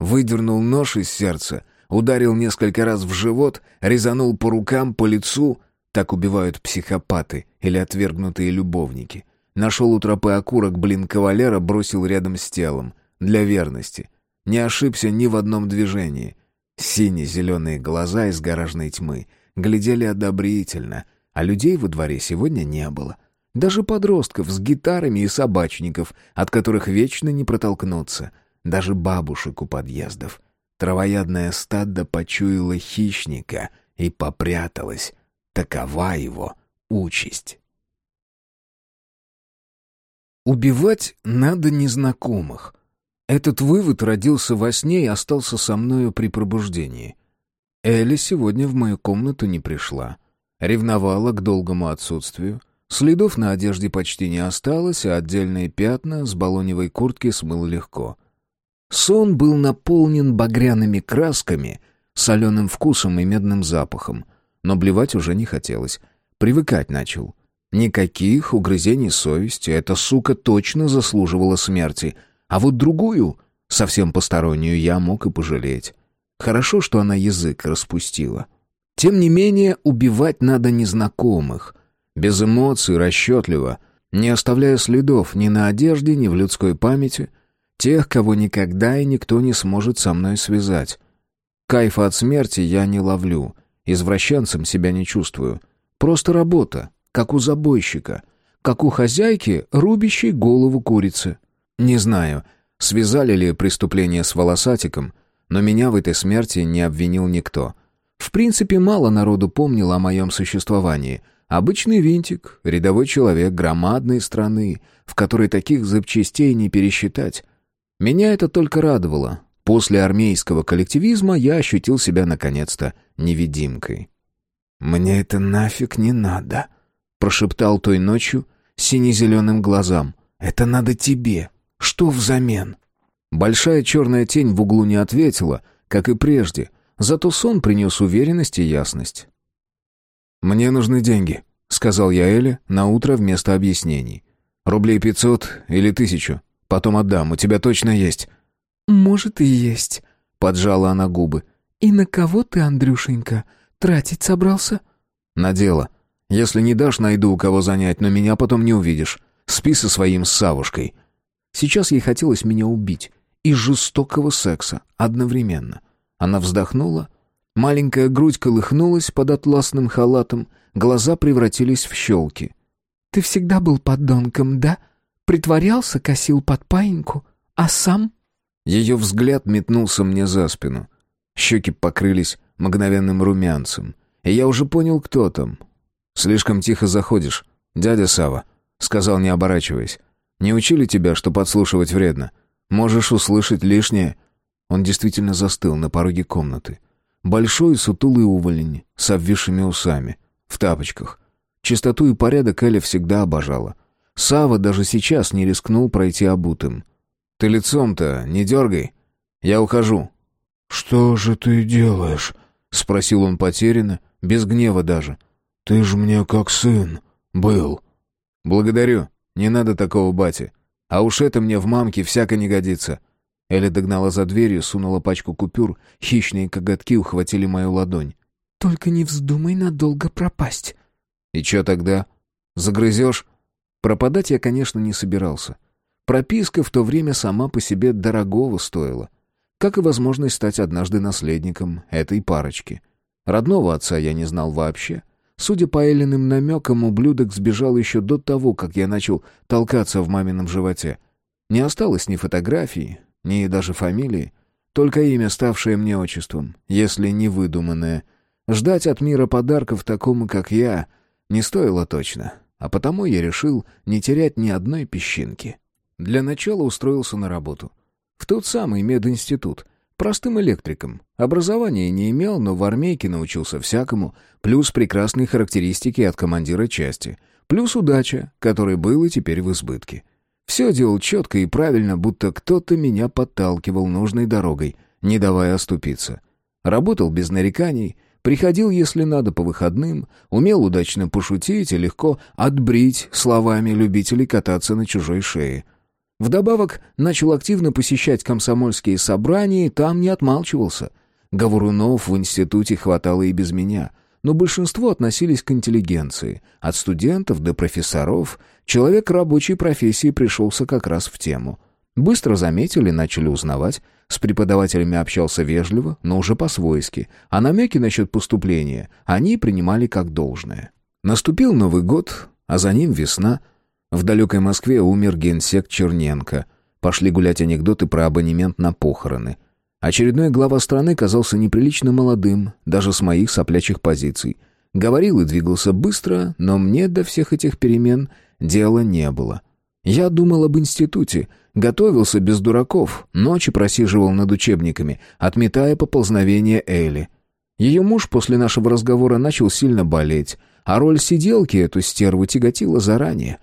Выдернул нож из сердца, ударил несколько раз в живот, резанул по рукам, по лицу. Так убивают психопаты или отвергнутые любовники. Нашел у тропы окурок, блин, кавалера, бросил рядом с телом. Для верности. Не ошибся ни в одном движении. Сине-зеленые глаза из гаражной тьмы — глядели одобрительно, а людей во дворе сегодня не было. Даже подростков с гитарами и собачников, от которых вечно не протолкнуться, даже бабушек у подъездов. Травоядное стадо почуяло хищника и попряталось. Такова его участь. Убивать надо незнакомых. Этот вывод родился во сне и остался со мною при пробуждении. Элли сегодня в мою комнату не пришла. Ревновала к долгому отсутствию. Следов на одежде почти не осталось, а отдельные пятна с балоневой куртки смыл легко. Сон был наполнен багряными красками, соленым вкусом и медным запахом. Но блевать уже не хотелось. Привыкать начал. Никаких угрызений совести, эта сука точно заслуживала смерти. А вот другую, совсем постороннюю, я мог и пожалеть. Хорошо, что она язык распустила. Тем не менее, убивать надо незнакомых. Без эмоций, расчетливо, не оставляя следов ни на одежде, ни в людской памяти. Тех, кого никогда и никто не сможет со мной связать. Кайфа от смерти я не ловлю. Извращенцем себя не чувствую. Просто работа, как у забойщика. Как у хозяйки, рубящей голову курицы. Не знаю, связали ли преступление с волосатиком — но меня в этой смерти не обвинил никто. В принципе, мало народу помнил о моем существовании. Обычный винтик, рядовой человек громадной страны, в которой таких запчастей не пересчитать. Меня это только радовало. После армейского коллективизма я ощутил себя наконец-то невидимкой. «Мне это нафиг не надо», — прошептал той ночью сине-зеленым глазам. «Это надо тебе. Что взамен?» Большая черная тень в углу не ответила, как и прежде, зато сон принес уверенность и ясность. «Мне нужны деньги», — сказал я Эле на утро вместо объяснений. «Рублей пятьсот или тысячу. Потом отдам, у тебя точно есть». «Может, и есть», — поджала она губы. «И на кого ты, Андрюшенька, тратить собрался?» «На дело. Если не дашь, найду у кого занять, но меня потом не увидишь. Спи со своим Савушкой». Сейчас ей хотелось меня убить, и жестокого секса одновременно. Она вздохнула, маленькая грудь колыхнулась под атласным халатом, глаза превратились в щелки. «Ты всегда был подонком, да? Притворялся, косил под паиньку, А сам?» Ее взгляд метнулся мне за спину. Щеки покрылись мгновенным румянцем. И я уже понял, кто там. «Слишком тихо заходишь, дядя Сава», — сказал, не оборачиваясь. «Не учили тебя, что подслушивать вредно? Можешь услышать лишнее». Он действительно застыл на пороге комнаты. Большой сутулый уволень с обвисшими усами, в тапочках. Чистоту и порядок Эля всегда обожала. Сава даже сейчас не рискнул пройти обутым. «Ты лицом-то не дергай. Я ухожу». «Что же ты делаешь?» — спросил он потерянно, без гнева даже. «Ты ж мне как сын был». «Благодарю. Не надо такого, бати. А уж это мне в мамке всяко не годится». Эля догнала за дверью, сунула пачку купюр, хищные коготки ухватили мою ладонь. «Только не вздумай надолго пропасть». «И чё тогда? Загрызешь?» Пропадать я, конечно, не собирался. Прописка в то время сама по себе дорогого стоила. Как и возможность стать однажды наследником этой парочки. Родного отца я не знал вообще. Судя по Эллиным намекам, ублюдок сбежал еще до того, как я начал толкаться в мамином животе. Не осталось ни фотографии, ни даже фамилии, только имя, ставшее мне отчеством, если не выдуманное. Ждать от мира подарков такому, как я, не стоило точно, а потому я решил не терять ни одной песчинки. Для начала устроился на работу. В тот самый мединститут, простым электриком. Образования не имел, но в армейке научился всякому, плюс прекрасные характеристики от командира части, плюс удача, которой было теперь в избытке. Все делал четко и правильно, будто кто-то меня подталкивал нужной дорогой, не давая оступиться. Работал без нареканий, приходил, если надо, по выходным, умел удачно пошутить и легко отбрить словами любителей кататься на чужой шее. Вдобавок, начал активно посещать комсомольские собрания и там не отмалчивался. Говорунов в институте хватало и без меня — но большинство относились к интеллигенции. От студентов до профессоров человек рабочей профессии пришелся как раз в тему. Быстро заметили, начали узнавать. С преподавателями общался вежливо, но уже по-свойски. А намеки насчет поступления они принимали как должное. Наступил Новый год, а за ним весна. В далекой Москве умер генсек Черненко. Пошли гулять анекдоты про абонемент на похороны – Очередной глава страны казался неприлично молодым, даже с моих соплячих позиций. Говорил и двигался быстро, но мне до всех этих перемен дела не было. Я думал об институте, готовился без дураков, ночи просиживал над учебниками, отметая поползновение Элли. Ее муж после нашего разговора начал сильно болеть, а роль сиделки эту стерву тяготила заранее.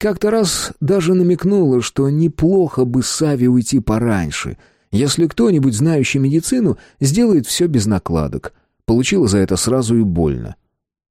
Как-то раз даже намекнула, что неплохо бы Саве уйти пораньше — если кто-нибудь, знающий медицину, сделает все без накладок. Получила за это сразу и больно.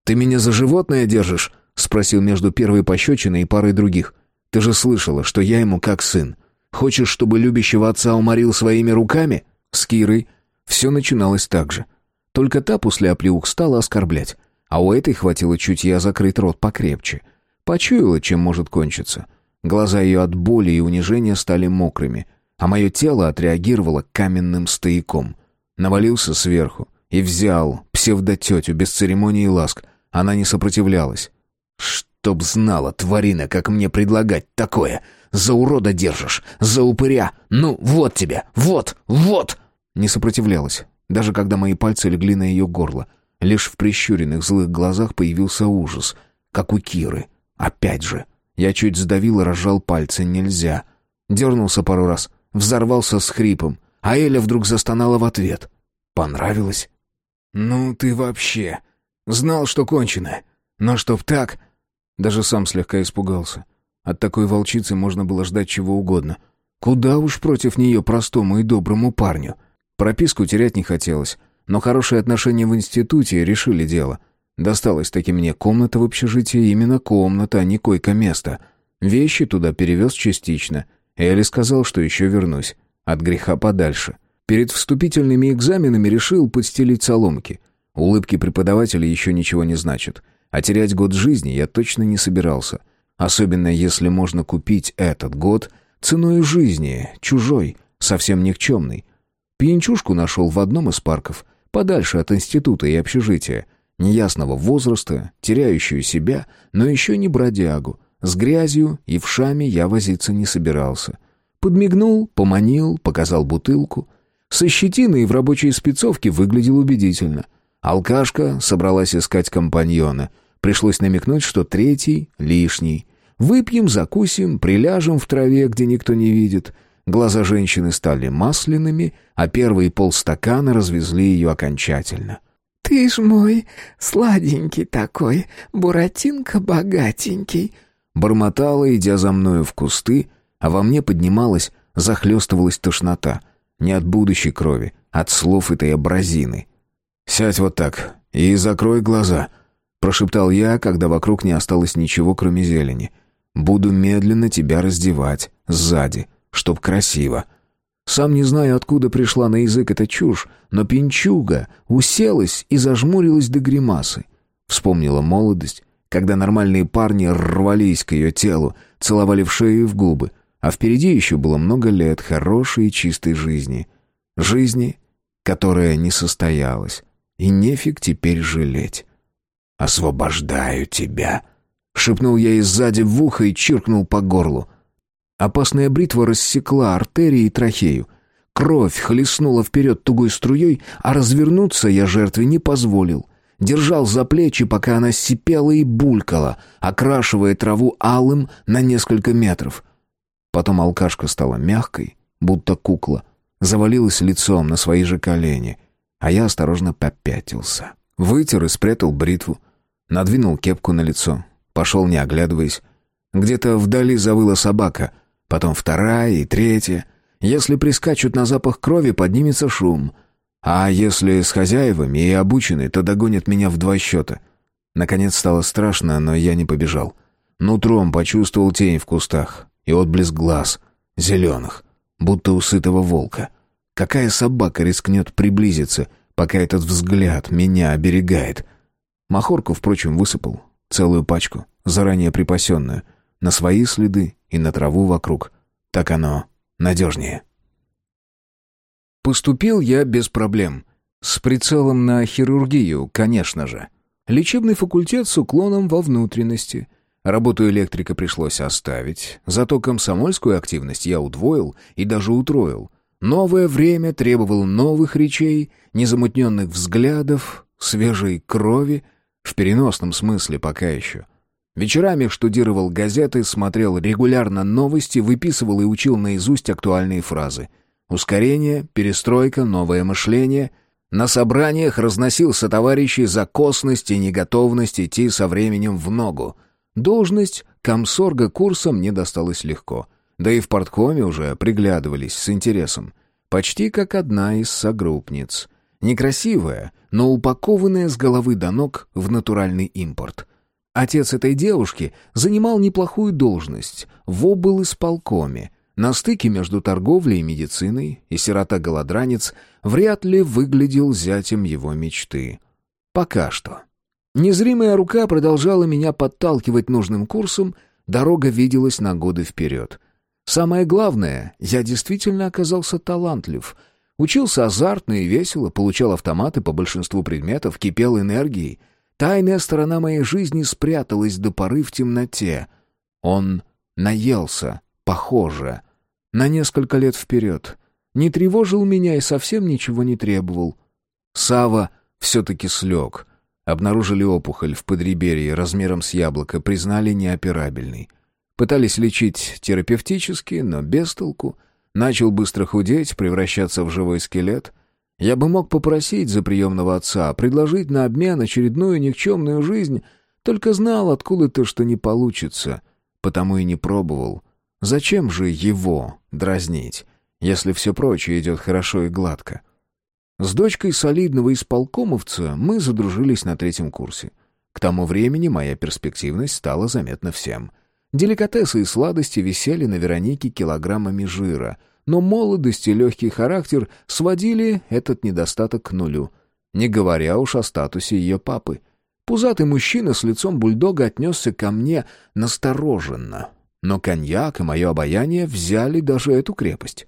«Ты меня за животное держишь?» — спросил между первой пощечиной и парой других. «Ты же слышала, что я ему как сын. Хочешь, чтобы любящего отца уморил своими руками?» С Кирой все начиналось так же. Только та после оплеух стала оскорблять. А у этой хватило чутья закрыть рот покрепче. Почуяла, чем может кончиться. Глаза ее от боли и унижения стали мокрыми — а мое тело отреагировало каменным стояком. Навалился сверху и взял псевдотетю без церемонии и ласк. Она не сопротивлялась. «Чтоб знала, тварина, как мне предлагать такое! За урода держишь, за упыря! Ну, вот тебе, вот, вот!» Не сопротивлялась, даже когда мои пальцы легли на ее горло. Лишь в прищуренных злых глазах появился ужас, как у Киры. Опять же, я чуть сдавил и разжал пальцы, нельзя. Дернулся пару раз, взорвался с хрипом, а Эля вдруг застонала в ответ. Понравилось? «Ну ты вообще! Знал, что конченое. Но чтоб так...» Даже сам слегка испугался. От такой волчицы можно было ждать чего угодно. Куда уж против нее простому и доброму парню. Прописку терять не хотелось, но хорошие отношения в институте решили дело. Досталась таки мне комната в общежитии, именно комната, а не койко-место. Вещи туда перевез частично — Элли сказал, что еще вернусь. От греха подальше. Перед вступительными экзаменами решил подстелить соломки. Улыбки преподавателя еще ничего не значат. А терять год жизни я точно не собирался. Особенно если можно купить этот год ценой жизни, чужой, совсем никчемный. Пьянчушку нашел в одном из парков, подальше от института и общежития. Неясного возраста, теряющую себя, но еще не бродягу — с грязью и вшами я возиться не собирался. Подмигнул, поманил, показал бутылку. Со щетиной в рабочей спецовке выглядел убедительно. Алкашка собралась искать компаньона. Пришлось намекнуть, что третий лишний. Выпьем, закусим, приляжем в траве, где никто не видит. Глаза женщины стали масляными, а первые полстакана развезли ее окончательно. «Ты ж мой сладенький такой, буратинка богатенький», бормотала, идя за мною в кусты, а во мне поднималась, захлестывалась тошнота. Не от будущей крови, от слов этой абразины. «Сядь вот так и закрой глаза», — прошептал я, когда вокруг не осталось ничего, кроме зелени. Буду медленно тебя раздевать, сзади, чтоб красиво. Сам не знаю, откуда пришла на язык эта чушь, но пинчуга уселась и зажмурилась до гримасы. Вспомнила молодость, когда нормальные парни рвались к ее телу, целовали в шею и в губы, а впереди еще было много лет хорошей и чистой жизни. Жизни, которая не состоялась, и нефиг теперь жалеть. «Освобождаю тебя», Шепнул я ей сзади в ухо и чиркнул по горлу. Опасная бритва рассекла артерии и трахею. Кровь хлестнула вперед тугой струей, а развернуться я жертве не позволил. Держал за плечи, пока она сипела и булькала, окрашивая траву алым на несколько метров. Потом алкашка стала мягкой, будто кукла, завалилась лицом на свои же колени, а я осторожно попятился. Вытер и спрятал бритву, надвинул кепку на лицо, Пошел, не оглядываясь. Где-то вдали завыла собака, потом вторая и третья. Если прискачут на запах крови, поднимется шум. А если с хозяевами и обучены, то догонят меня в два счета. Наконец стало страшно, но я не побежал. Нутром почувствовал тень в кустах и отблеск глаз, зеленых, будто у сытого волка. Какая собака рискнет приблизиться, пока этот взгляд меня оберегает? Махорку, впрочем, высыпал, Целую пачку, заранее припасенную. На свои следы и на траву вокруг. Так оно надежнее. Поступил я без проблем. С прицелом на хирургию, конечно же. Лечебный факультет с уклоном во внутренности. Работу электрика пришлось оставить, зато комсомольскую активность я удвоил и даже утроил. Новое время требовало новых речей, незамутненных взглядов, свежей крови — в переносном смысле пока еще. Вечерами штудировал газеты, смотрел регулярно новости, выписывал и учил наизусть актуальные фразы. Ускорение, перестройка, новое мышление. На собраниях разносился товарищи за косность и неготовность идти со временем в ногу. Должность комсорга курсом не досталась легко. Да и в порткоме уже приглядывались с интересом. Почти как одна из согруппниц — Некрасивая, но упакованная с головы до ног в натуральный импорт. Отец этой девушки занимал неплохую должность в облисполкоме, на стыке между торговлей и медициной, и сирота-голодранец вряд ли выглядел зятем его мечты. Пока что. Незримая рука продолжала меня подталкивать нужным курсом, дорога виделась на годы вперед. Самое главное, я действительно оказался талантлив — Учился азартно и весело, получал автоматы по большинству предметов, кипел энергией. Тайная сторона моей жизни спряталась до поры в темноте. Он наелся, похоже, на несколько лет вперед. Не тревожил меня и совсем ничего не требовал. Сава все-таки слег. Обнаружили опухоль в подреберье размером с яблоко, признали неоперабельной. Пытались лечить терапевтически, но без толку — Начал быстро худеть, превращаться в живой скелет. Я бы мог попросить за приемного отца, предложить на обмен очередную никчемную жизнь, только знал откуда-то, что не получится, потому и не пробовал. Зачем же его дразнить, если все прочее идет хорошо и гладко? С дочкой солидного исполкомовца мы задружились на третьем курсе. К тому времени моя перспективность стала заметна всем. Деликатесы и сладости висели на Веронике килограммами жира, но молодость и легкий характер сводили этот недостаток к нулю, не говоря уж о статусе ее папы. Пузатый мужчина с лицом бульдога отнесся ко мне настороженно, но коньяк и мое обаяние взяли даже эту крепость.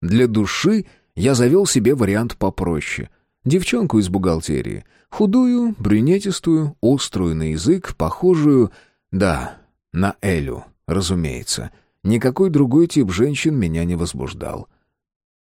Для души я завел себе вариант попроще. Девчонку из бухгалтерии. Худую, брюнетистую, острую на язык, похожую... Да, на Элю, разумеется. Никакой другой тип женщин меня не возбуждал.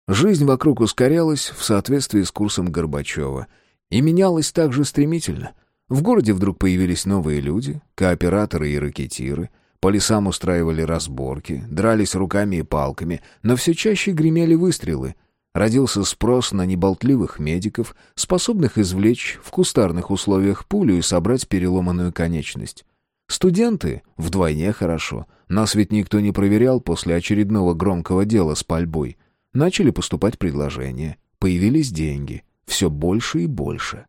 Жизнь вокруг ускорялась в соответствии с курсом Горбачева и менялась так же стремительно. В городе вдруг появились новые люди, кооператоры и ракетиры, по лесам устраивали разборки, дрались руками и палками, но все чаще гремели выстрелы. Родился спрос на неболтливых медиков, способных извлечь в кустарных условиях пулю и собрать переломанную конечность. Студенты вдвойне хорошо. Нас ведь никто не проверял после очередного громкого дела с пальбой. Начали поступать предложения. Появились деньги. Все больше и больше.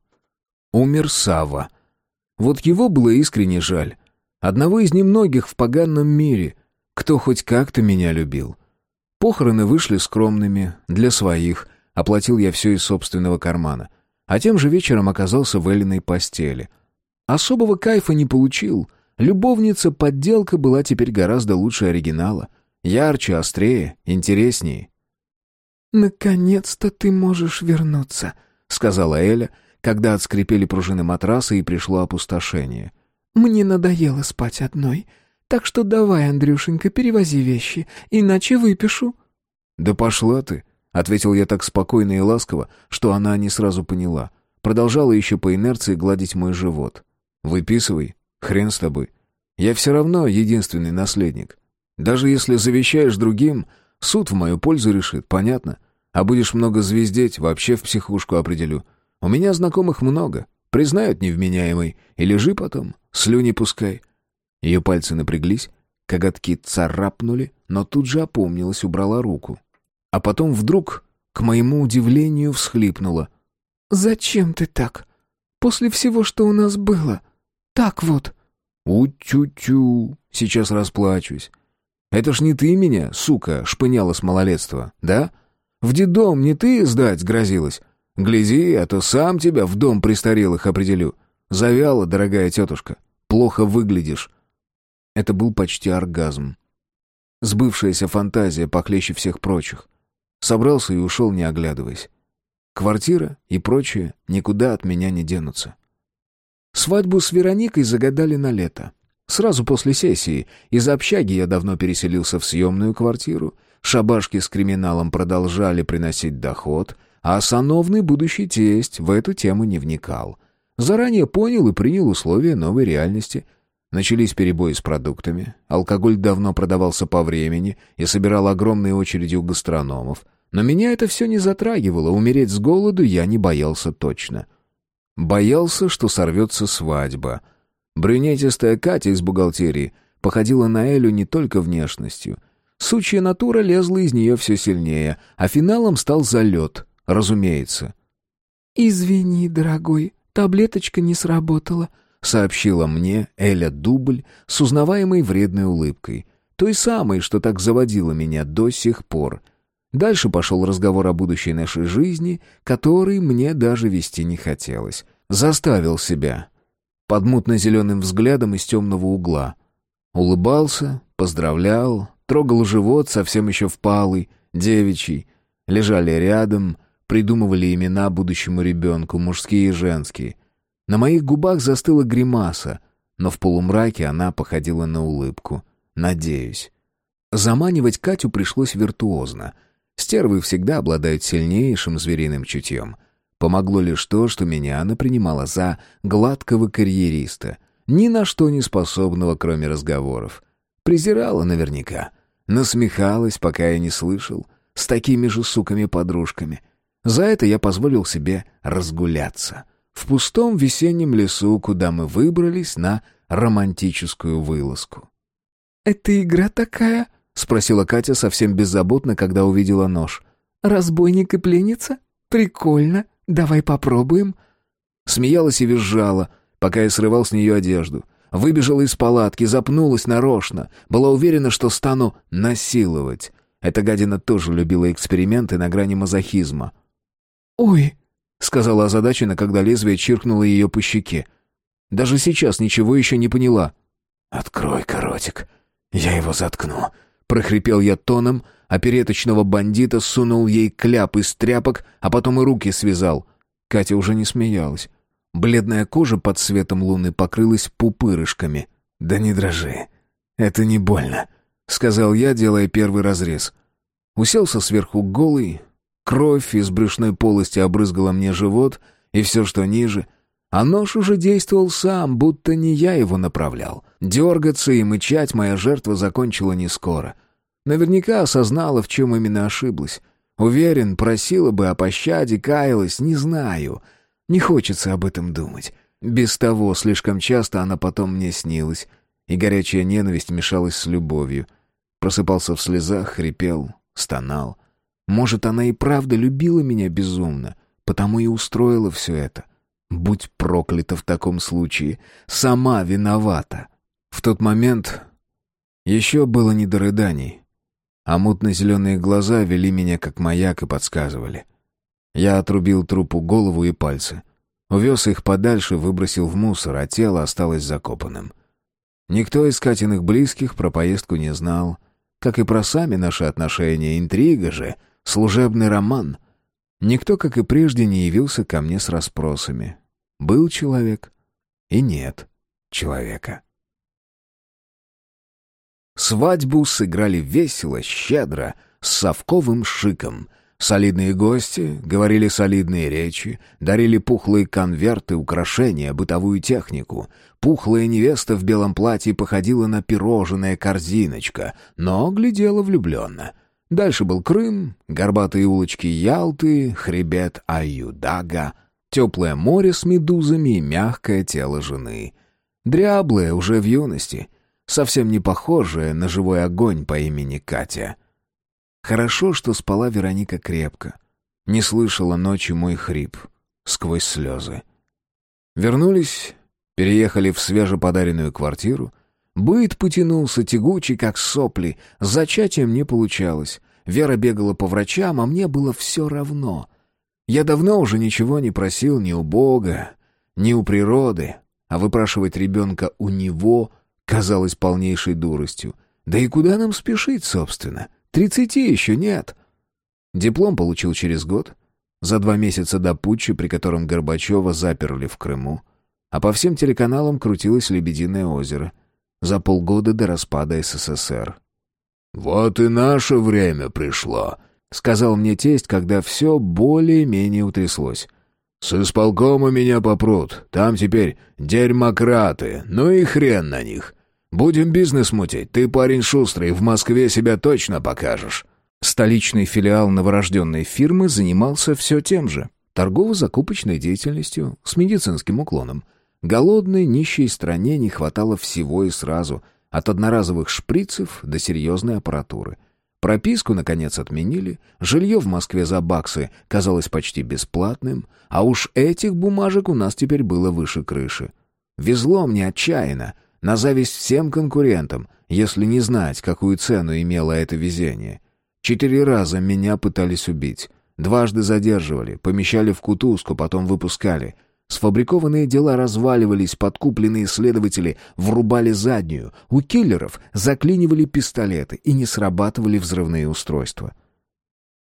Умер Сава. Вот его было искренне жаль. Одного из немногих в поганом мире, кто хоть как-то меня любил. Похороны вышли скромными, для своих. Оплатил я все из собственного кармана. А тем же вечером оказался в Элиной постели. Особого кайфа не получил — Любовница-подделка была теперь гораздо лучше оригинала. Ярче, острее, интереснее. «Наконец-то ты можешь вернуться», — сказала Эля, когда отскрипели пружины матраса и пришло опустошение. «Мне надоело спать одной, так что давай, Андрюшенька, перевози вещи, иначе выпишу». «Да пошла ты», — ответил я так спокойно и ласково, что она не сразу поняла. Продолжала еще по инерции гладить мой живот. «Выписывай, Хрен с тобой. Я все равно единственный наследник. Даже если завещаешь другим, суд в мою пользу решит, понятно? А будешь много звездеть, вообще в психушку определю. У меня знакомых много. Признают невменяемый. И лежи потом, слюни пускай. Ее пальцы напряглись, коготки царапнули, но тут же опомнилась, убрала руку. А потом вдруг, к моему удивлению, всхлипнула. «Зачем ты так? После всего, что у нас было?» Так вот». «У-тю-тю, сейчас расплачусь. Это ж не ты меня, сука, шпыняла с малолетства, да? В детдом не ты сдать грозилась? Гляди, а то сам тебя в дом престарелых определю. Завяла, дорогая тетушка, плохо выглядишь». Это был почти оргазм. Сбывшаяся фантазия похлеще всех прочих. Собрался и ушел, не оглядываясь. Квартира и прочее никуда от меня не денутся. Свадьбу с Вероникой загадали на лето. Сразу после сессии. Из общаги я давно переселился в съемную квартиру. Шабашки с криминалом продолжали приносить доход, а сановный будущий тесть в эту тему не вникал. Заранее понял и принял условия новой реальности. Начались перебои с продуктами. Алкоголь давно продавался по времени и собирал огромные очереди у гастрономов. Но меня это все не затрагивало, умереть с голоду я не боялся точно. Боялся, что сорвется свадьба. Брюнетистая Катя из бухгалтерии походила на Элю не только внешностью. Сучья натура лезла из нее все сильнее, а финалом стал залет, разумеется. «Извини, дорогой, таблеточка не сработала», — сообщила мне Эля Дубль с узнаваемой вредной улыбкой. Той самой, что так заводила меня до сих пор. Дальше пошел разговор о будущей нашей жизни, который мне даже вести не хотелось. Заставил себя. Под мутно-зеленым взглядом из темного угла. Улыбался, поздравлял, трогал живот, совсем еще впалый, девичий. Лежали рядом, придумывали имена будущему ребенку, мужские и женские. На моих губах застыла гримаса, но в полумраке она походила на улыбку. Надеюсь. Заманивать Катю пришлось виртуозно — Стервы всегда обладают сильнейшим звериным чутьем. Помогло лишь то, что меня она принимала за гладкого карьериста, ни на что не способного, кроме разговоров. Презирала наверняка. Насмехалась, пока я не слышал, с такими же суками-подружками. За это я позволил себе разгуляться. В пустом весеннем лесу, куда мы выбрались на романтическую вылазку. «Это игра такая?» — спросила Катя совсем беззаботно, когда увидела нож. «Разбойник и пленница? Прикольно. Давай попробуем». Смеялась и визжала, пока я срывал с нее одежду. Выбежала из палатки, запнулась нарочно. Была уверена, что стану насиловать. Эта гадина тоже любила эксперименты на грани мазохизма. «Ой», — сказала озадаченно, когда лезвие чиркнуло ее по щеке. Даже сейчас ничего еще не поняла. «Открой, коротик, я его заткну», прохрипел я тоном, а переточного бандита сунул ей кляп из тряпок, а потом и руки связал. Катя уже не смеялась. Бледная кожа под светом луны покрылась пупырышками. «Да не дрожи. Это не больно», — сказал я, делая первый разрез. Уселся сверху голый, кровь из брюшной полости обрызгала мне живот и все, что ниже — а нож уже действовал сам, будто не я его направлял. Дергаться и мычать моя жертва закончила не скоро. Наверняка осознала, в чем именно ошиблась. Уверен, просила бы о пощаде, каялась, не знаю. Не хочется об этом думать. Без того, слишком часто она потом мне снилась, и горячая ненависть мешалась с любовью. Просыпался в слезах, хрипел, стонал. Может, она и правда любила меня безумно, потому и устроила все это. Будь проклята в таком случае. Сама виновата. В тот момент еще было не до рыданий. А мутно-зеленые глаза вели меня как маяк и подсказывали. Я отрубил трупу голову и пальцы. Увез их подальше, выбросил в мусор, а тело осталось закопанным. Никто из Катиных близких про поездку не знал. Как и про сами наши отношения, интрига же, служебный роман. Никто, как и прежде, не явился ко мне с расспросами. Был человек и нет человека. Свадьбу сыграли весело, щедро, с совковым шиком. Солидные гости говорили солидные речи, дарили пухлые конверты, украшения, бытовую технику. Пухлая невеста в белом платье походила на пирожное корзиночка, но глядела влюбленно. Дальше был Крым, горбатые улочки Ялты, хребет Аюдага, Теплое море с медузами и мягкое тело жены. Дряблое уже в юности, совсем не похожее на живой огонь по имени Катя. Хорошо, что спала Вероника крепко. Не слышала ночью мой хрип сквозь слезы. Вернулись, переехали в свежеподаренную квартиру. Быт потянулся тягучий, как сопли. С зачатием не получалось. Вера бегала по врачам, а мне было все равно. Я давно уже ничего не просил ни у Бога, ни у природы, а выпрашивать ребенка у него казалось полнейшей дуростью. Да и куда нам спешить, собственно? Тридцати еще нет. Диплом получил через год, за два месяца до путча, при котором Горбачева заперли в Крыму, а по всем телеканалам крутилось «Лебединое озеро», за полгода до распада СССР. «Вот и наше время пришло», — сказал мне тесть, когда все более-менее утряслось. «С исполкома меня попрут. Там теперь дерьмократы. Ну и хрен на них. Будем бизнес мутить. Ты парень шустрый, в Москве себя точно покажешь». Столичный филиал новорожденной фирмы занимался все тем же. Торгово-закупочной деятельностью, с медицинским уклоном. Голодной, нищей стране не хватало всего и сразу, от одноразовых шприцев до серьезной аппаратуры — Прописку, наконец, отменили, жилье в Москве за баксы казалось почти бесплатным, а уж этих бумажек у нас теперь было выше крыши. Везло мне отчаянно, на зависть всем конкурентам, если не знать, какую цену имело это везение. Четыре раза меня пытались убить. Дважды задерживали, помещали в кутузку, потом выпускали — Сфабрикованные дела разваливались, подкупленные следователи врубали заднюю, у киллеров заклинивали пистолеты и не срабатывали взрывные устройства.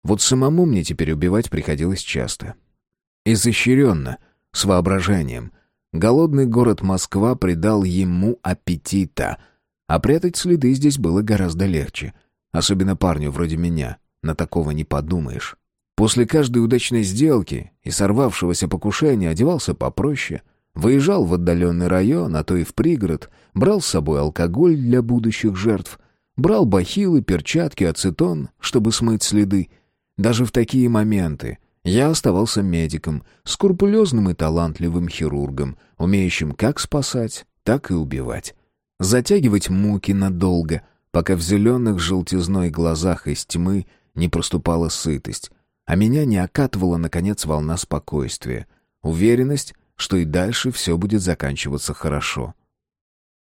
Вот самому мне теперь убивать приходилось часто. Изощренно, с воображением. Голодный город Москва придал ему аппетита, а прятать следы здесь было гораздо легче. Особенно парню вроде меня, на такого не подумаешь. После каждой удачной сделки и сорвавшегося покушения одевался попроще, выезжал в отдаленный район, а то и в пригород, брал с собой алкоголь для будущих жертв, брал бахилы, перчатки, ацетон, чтобы смыть следы. Даже в такие моменты я оставался медиком, скрупулезным и талантливым хирургом, умеющим как спасать, так и убивать. Затягивать муки надолго, пока в зеленых желтизной глазах из тьмы не проступала сытость, а меня не окатывала, наконец, волна спокойствия. Уверенность, что и дальше все будет заканчиваться хорошо.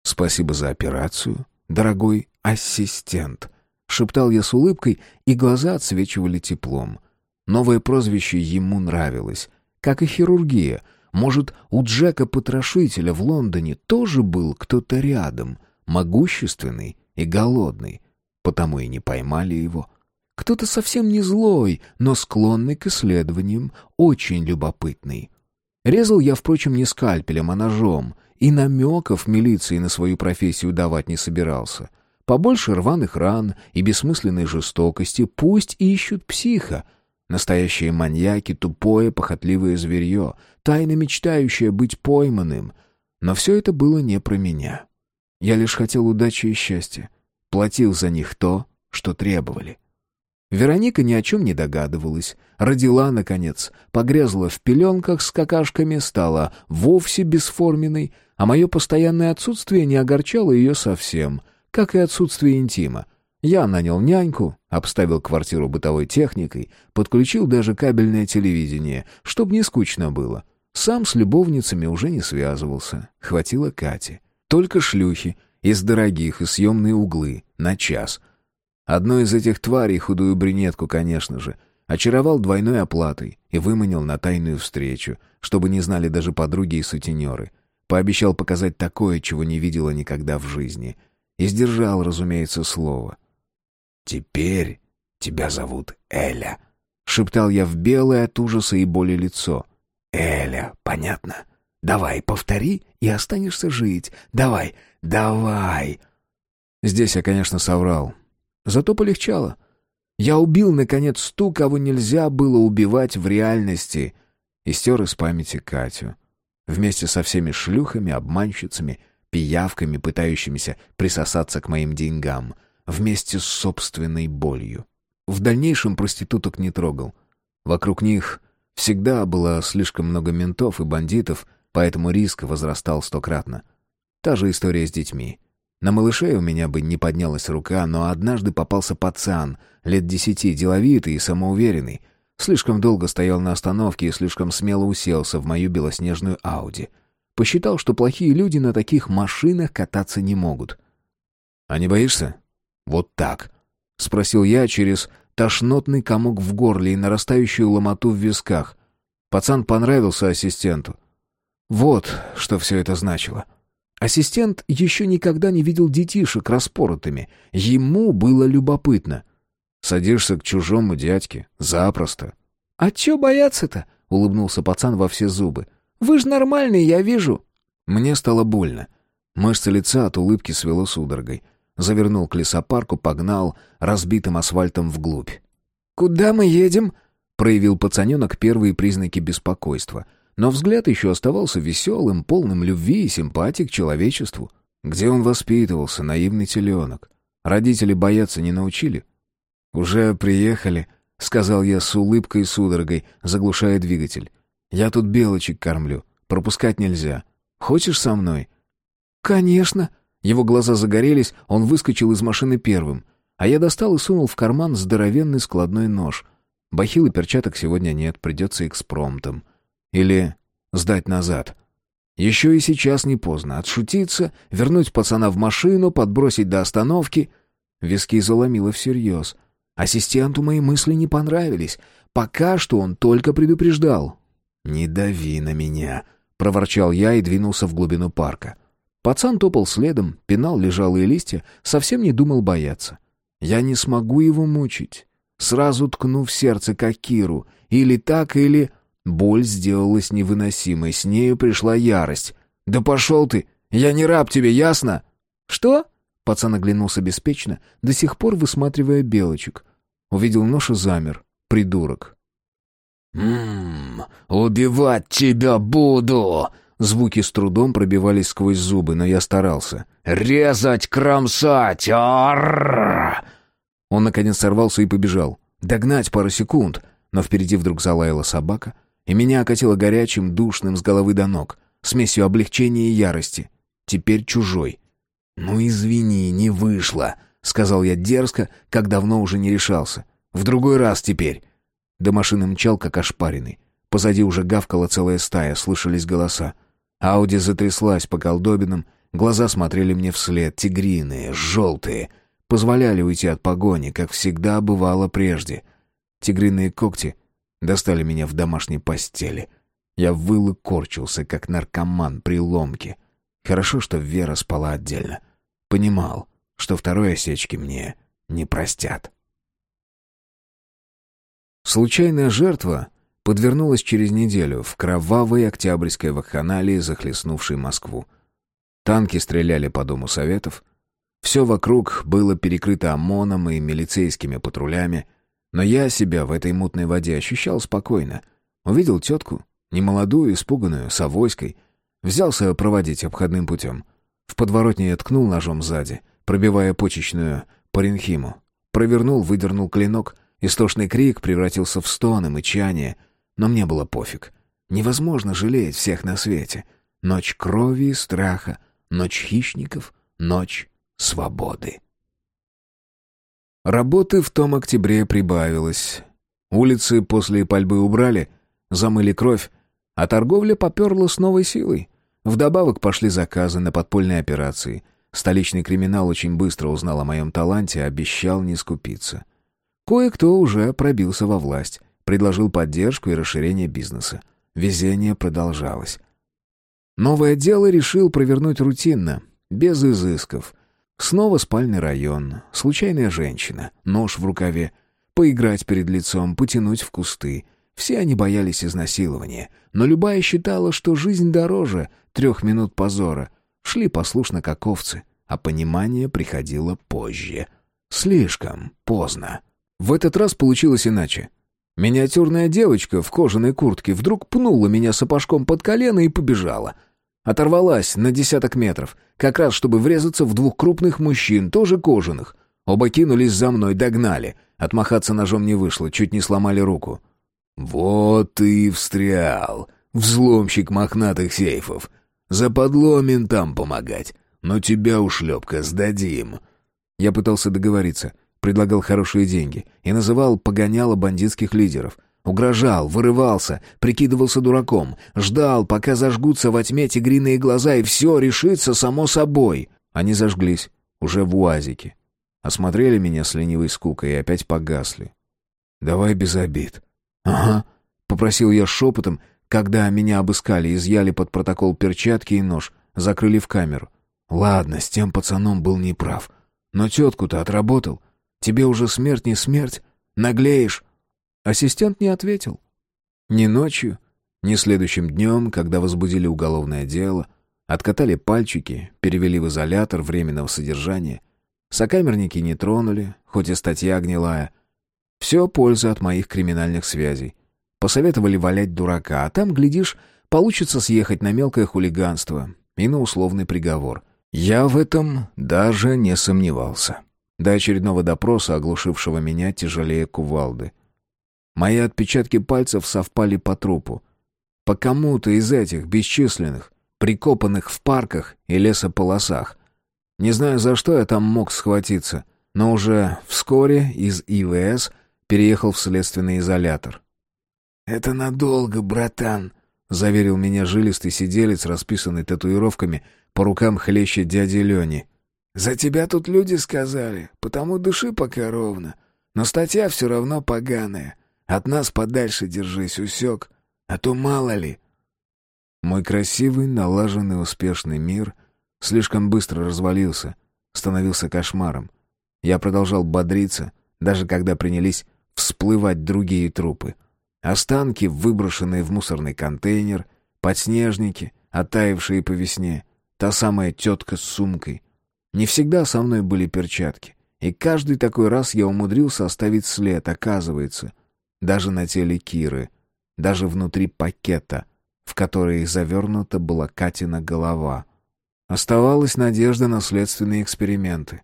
«Спасибо за операцию, дорогой ассистент», — шептал я с улыбкой, и глаза отсвечивали теплом. Новое прозвище ему нравилось, как и хирургия. Может, у Джека-потрошителя в Лондоне тоже был кто-то рядом, могущественный и голодный, потому и не поймали его. Кто-то совсем не злой, но склонный к исследованиям, очень любопытный. Резал я, впрочем, не скальпелем, а ножом, и намеков милиции на свою профессию давать не собирался. Побольше рваных ран и бессмысленной жестокости, пусть ищут психа. Настоящие маньяки, тупое, похотливое зверье, тайно мечтающее быть пойманным. Но все это было не про меня. Я лишь хотел удачи и счастья. Платил за них то, что требовали. Вероника ни о чем не догадывалась. Родила, наконец, погрязла в пеленках с какашками, стала вовсе бесформенной, а мое постоянное отсутствие не огорчало ее совсем, как и отсутствие интима. Я нанял няньку, обставил квартиру бытовой техникой, подключил даже кабельное телевидение, чтобы не скучно было. Сам с любовницами уже не связывался, хватило Кати. Только шлюхи, из дорогих и съемные углы, на час — Одну из этих тварей, худую брюнетку, конечно же, очаровал двойной оплатой и выманил на тайную встречу, чтобы не знали даже подруги и сутенеры. Пообещал показать такое, чего не видела никогда в жизни. И сдержал, разумеется, слово. «Теперь тебя зовут Эля», — шептал я в белое от ужаса и боли лицо. «Эля, понятно? Давай, повтори, и останешься жить. Давай, давай!» Здесь я, конечно, соврал. Зато полегчало. Я убил, наконец, ту, кого нельзя было убивать в реальности, и стер из памяти Катю. Вместе со всеми шлюхами, обманщицами, пиявками, пытающимися присосаться к моим деньгам, вместе с собственной болью. В дальнейшем проституток не трогал. Вокруг них всегда было слишком много ментов и бандитов, поэтому риск возрастал стократно. Та же история с детьми. На малышей у меня бы не поднялась рука, но однажды попался пацан, лет десяти, деловитый и самоуверенный. Слишком долго стоял на остановке и слишком смело уселся в мою белоснежную Ауди. Посчитал, что плохие люди на таких машинах кататься не могут. «А не боишься?» «Вот так», — спросил я через тошнотный комок в горле и нарастающую ломоту в висках. Пацан понравился ассистенту. Вот что все это значило. Ассистент еще никогда не видел детишек распоротыми. Ему было любопытно. «Садишься к чужому дядьке. Запросто». «А че бояться-то?» — улыбнулся пацан во все зубы. «Вы ж нормальный, я вижу». Мне стало больно. Мышцы лица от улыбки свело судорогой. Завернул к лесопарку, погнал разбитым асфальтом вглубь. «Куда мы едем?» — проявил пацаненок первые признаки беспокойства — но взгляд еще оставался веселым, полным любви и симпатии к человечеству. Где он воспитывался, наивный теленок? Родители бояться не научили? «Уже приехали», — сказал я с улыбкой и судорогой, заглушая двигатель. «Я тут белочек кормлю. Пропускать нельзя. Хочешь со мной?» «Конечно». Его глаза загорелись, он выскочил из машины первым. А я достал и сунул в карман здоровенный складной нож. Бахил и перчаток сегодня нет, придется экспромтом. Или сдать назад. Еще и сейчас не поздно. Отшутиться, вернуть пацана в машину, подбросить до остановки. Виски заломило всерьез. Ассистенту мои мысли не понравились. Пока что он только предупреждал. «Не дави на меня», — проворчал я и двинулся в глубину парка. Пацан топал следом, пинал лежалые листья, совсем не думал бояться. Я не смогу его мучить. Сразу ткну в сердце, как Киру. Или так, или... Боль сделалась невыносимой, с нею пришла ярость. «Да пошел ты! Я не раб тебе, ясно?» «Что?» Пацан оглянулся беспечно, до сих пор высматривая белочек. Увидел нож и замер. Придурок. «Ммм, убивать тебя буду!» Звуки с трудом пробивались сквозь зубы, но я старался. «Резать, кромсать! Аррррр!» Он, наконец, сорвался и побежал. Догнать пару секунд, но впереди вдруг залаяла собака, и меня окатило горячим, душным с головы до ног, смесью облегчения и ярости. Теперь чужой. «Ну, извини, не вышло», — сказал я дерзко, как давно уже не решался. «В другой раз теперь». До машины мчал, как ошпаренный. Позади уже гавкала целая стая, слышались голоса. Ауди затряслась по колдобинам, глаза смотрели мне вслед, тигриные, желтые. Позволяли уйти от погони, как всегда бывало прежде. Тигриные когти достали меня в домашней постели. Я выл и корчился, как наркоман при ломке. Хорошо, что Вера спала отдельно. Понимал, что второй осечки мне не простят. Случайная жертва подвернулась через неделю в кровавой октябрьской вакханалии, захлестнувшей Москву. Танки стреляли по Дому Советов. Все вокруг было перекрыто ОМОНом и милицейскими патрулями, но я себя в этой мутной воде ощущал спокойно. Увидел тетку, немолодую, испуганную, с авоськой, взялся проводить обходным путем. В подворотне я ткнул ножом сзади, пробивая почечную паренхиму. Провернул, выдернул клинок, истошный крик превратился в стоны, мычание, но мне было пофиг. Невозможно жалеть всех на свете. Ночь крови и страха, ночь хищников, ночь свободы. Работы в том октябре прибавилось. Улицы после пальбы убрали, замыли кровь, а торговля поперла с новой силой. Вдобавок пошли заказы на подпольные операции. Столичный криминал очень быстро узнал о моем таланте и обещал не скупиться. Кое-кто уже пробился во власть, предложил поддержку и расширение бизнеса. Везение продолжалось. Новое дело решил провернуть рутинно, без изысков. Снова спальный район, случайная женщина, нож в рукаве, поиграть перед лицом, потянуть в кусты. Все они боялись изнасилования, но любая считала, что жизнь дороже трех минут позора. Шли послушно как овцы, а понимание приходило позже. Слишком поздно. В этот раз получилось иначе. Миниатюрная девочка в кожаной куртке вдруг пнула меня сапожком под колено и побежала. Оторвалась на десяток метров, как раз чтобы врезаться в двух крупных мужчин, тоже кожаных. Оба кинулись за мной, догнали. Отмахаться ножом не вышло, чуть не сломали руку. «Вот и встрял, взломщик мохнатых сейфов. Западло ментам помогать, но тебя, ушлепка, сдадим». Я пытался договориться, предлагал хорошие деньги и называл погоняло бандитских лидеров. Угрожал, вырывался, прикидывался дураком, ждал, пока зажгутся во тьме тигриные глаза, и все решится само собой. Они зажглись, уже в уазике. Осмотрели меня с ленивой скукой и опять погасли. «Давай без обид». «Ага», — попросил я шепотом, когда меня обыскали, изъяли под протокол перчатки и нож, закрыли в камеру. «Ладно, с тем пацаном был неправ. Но тетку-то отработал. Тебе уже смерть не смерть. Наглеешь». Ассистент не ответил. Ни ночью, ни следующим днем, когда возбудили уголовное дело, откатали пальчики, перевели в изолятор временного содержания. Сокамерники не тронули, хоть и статья гнилая. Все польза от моих криминальных связей. Посоветовали валять дурака, а там, глядишь, получится съехать на мелкое хулиганство и на условный приговор. Я в этом даже не сомневался. До очередного допроса, оглушившего меня тяжелее кувалды. Мои отпечатки пальцев совпали по трупу. По кому-то из этих бесчисленных, прикопанных в парках и лесополосах. Не знаю, за что я там мог схватиться, но уже вскоре из ИВС переехал в следственный изолятор. «Это надолго, братан», — заверил меня жилистый сиделец, расписанный татуировками, по рукам хлещет дяди Лени. «За тебя тут люди сказали, потому дыши пока ровно. Но статья все равно поганая. От нас подальше держись, усек, а то мало ли». Мой красивый, налаженный, успешный мир слишком быстро развалился, становился кошмаром. Я продолжал бодриться, даже когда принялись всплывать другие трупы. Останки, выброшенные в мусорный контейнер, подснежники, оттаившие по весне, та самая тетка с сумкой. Не всегда со мной были перчатки, и каждый такой раз я умудрился оставить след, оказывается даже на теле Киры, даже внутри пакета, в который завернута была Катина голова. Оставалась надежда на следственные эксперименты.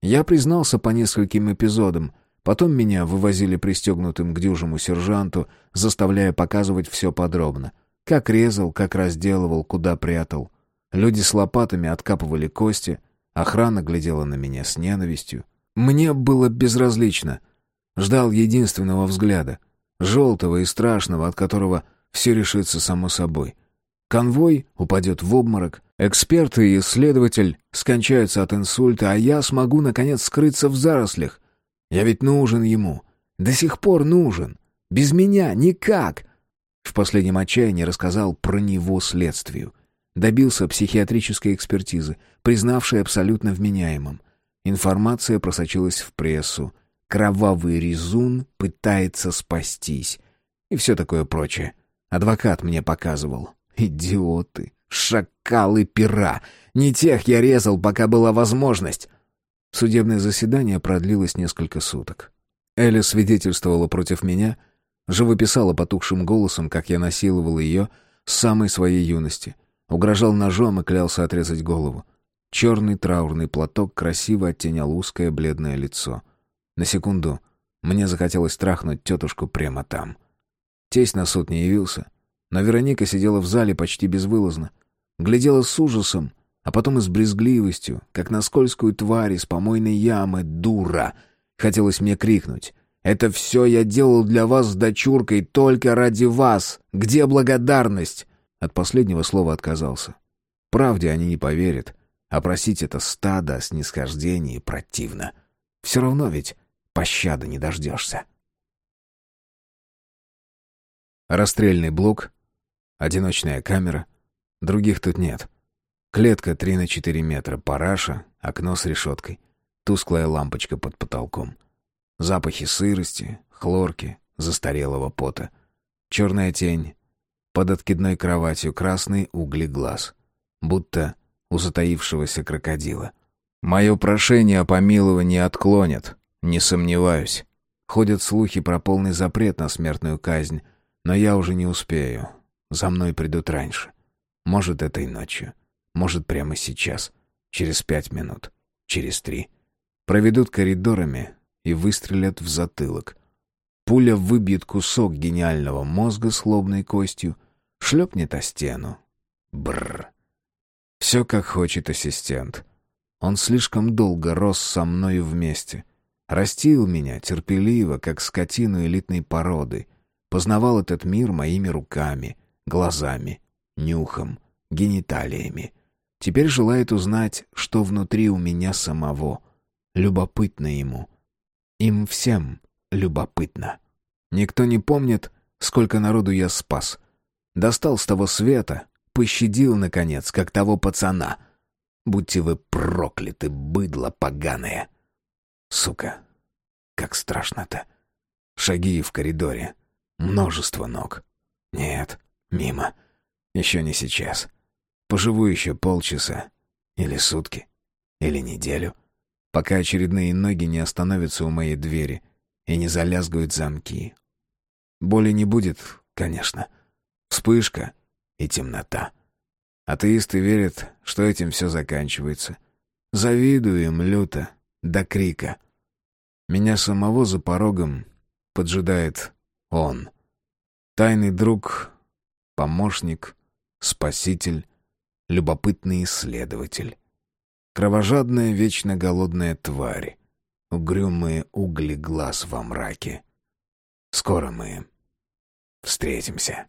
Я признался по нескольким эпизодам, потом меня вывозили пристегнутым к дюжему сержанту, заставляя показывать все подробно. Как резал, как разделывал, куда прятал. Люди с лопатами откапывали кости, охрана глядела на меня с ненавистью. Мне было безразлично, Ждал единственного взгляда. Желтого и страшного, от которого все решится само собой. Конвой упадет в обморок, эксперты и исследователь скончаются от инсульта, а я смогу, наконец, скрыться в зарослях. Я ведь нужен ему. До сих пор нужен. Без меня никак. В последнем отчаянии рассказал про него следствию. Добился психиатрической экспертизы, признавшей абсолютно вменяемым. Информация просочилась в прессу. Кровавый резун пытается спастись. И все такое прочее. Адвокат мне показывал. Идиоты, шакалы, пера. Не тех я резал, пока была возможность. Судебное заседание продлилось несколько суток. Эля свидетельствовала против меня, живописала потухшим голосом, как я насиловал ее с самой своей юности, угрожал ножом и клялся отрезать голову. Черный траурный платок красиво оттенял узкое бледное лицо. На секунду мне захотелось трахнуть тетушку прямо там. Тесть на суд не явился, но Вероника сидела в зале почти безвылазно. Глядела с ужасом, а потом и с брезгливостью, как на скользкую тварь из помойной ямы, дура. Хотелось мне крикнуть. «Это все я делал для вас с дочуркой только ради вас! Где благодарность?» От последнего слова отказался. Правде они не поверят, а просить это стадо о снисхождении противно. Все равно ведь пощады не дождешься. Расстрельный блок, одиночная камера, других тут нет. Клетка 3 на 4 метра, параша, окно с решеткой, тусклая лампочка под потолком. Запахи сырости, хлорки, застарелого пота. Черная тень, под откидной кроватью красные угли глаз. Будто у затаившегося крокодила. Мое прошение о помиловании отклонят, не сомневаюсь. Ходят слухи про полный запрет на смертную казнь, но я уже не успею. За мной придут раньше. Может, этой ночью. Может, прямо сейчас. Через пять минут. Через три. Проведут коридорами и выстрелят в затылок. Пуля выбьет кусок гениального мозга с лобной костью, шлепнет о стену. Бррр. Все как хочет ассистент. Он слишком долго рос со мною вместе. Растил меня терпеливо, как скотину элитной породы. Познавал этот мир моими руками, глазами, нюхом, гениталиями. Теперь желает узнать, что внутри у меня самого. Любопытно ему. Им всем любопытно. Никто не помнит, сколько народу я спас. Достал с того света, пощадил, наконец, как того пацана. Будьте вы прокляты, быдло поганое. Сука, как страшно-то. Шаги в коридоре. Множество ног. Нет, мимо. Еще не сейчас. Поживу еще полчаса. Или сутки. Или неделю. Пока очередные ноги не остановятся у моей двери и не залязгают замки. Боли не будет, конечно. Вспышка и темнота. Атеисты верят, что этим все заканчивается. Завидую им люто, до крика. Меня самого за порогом поджидает он. Тайный друг, помощник, спаситель, любопытный исследователь. Кровожадная, вечно голодная тварь. Угрюмые угли глаз во мраке. Скоро мы встретимся.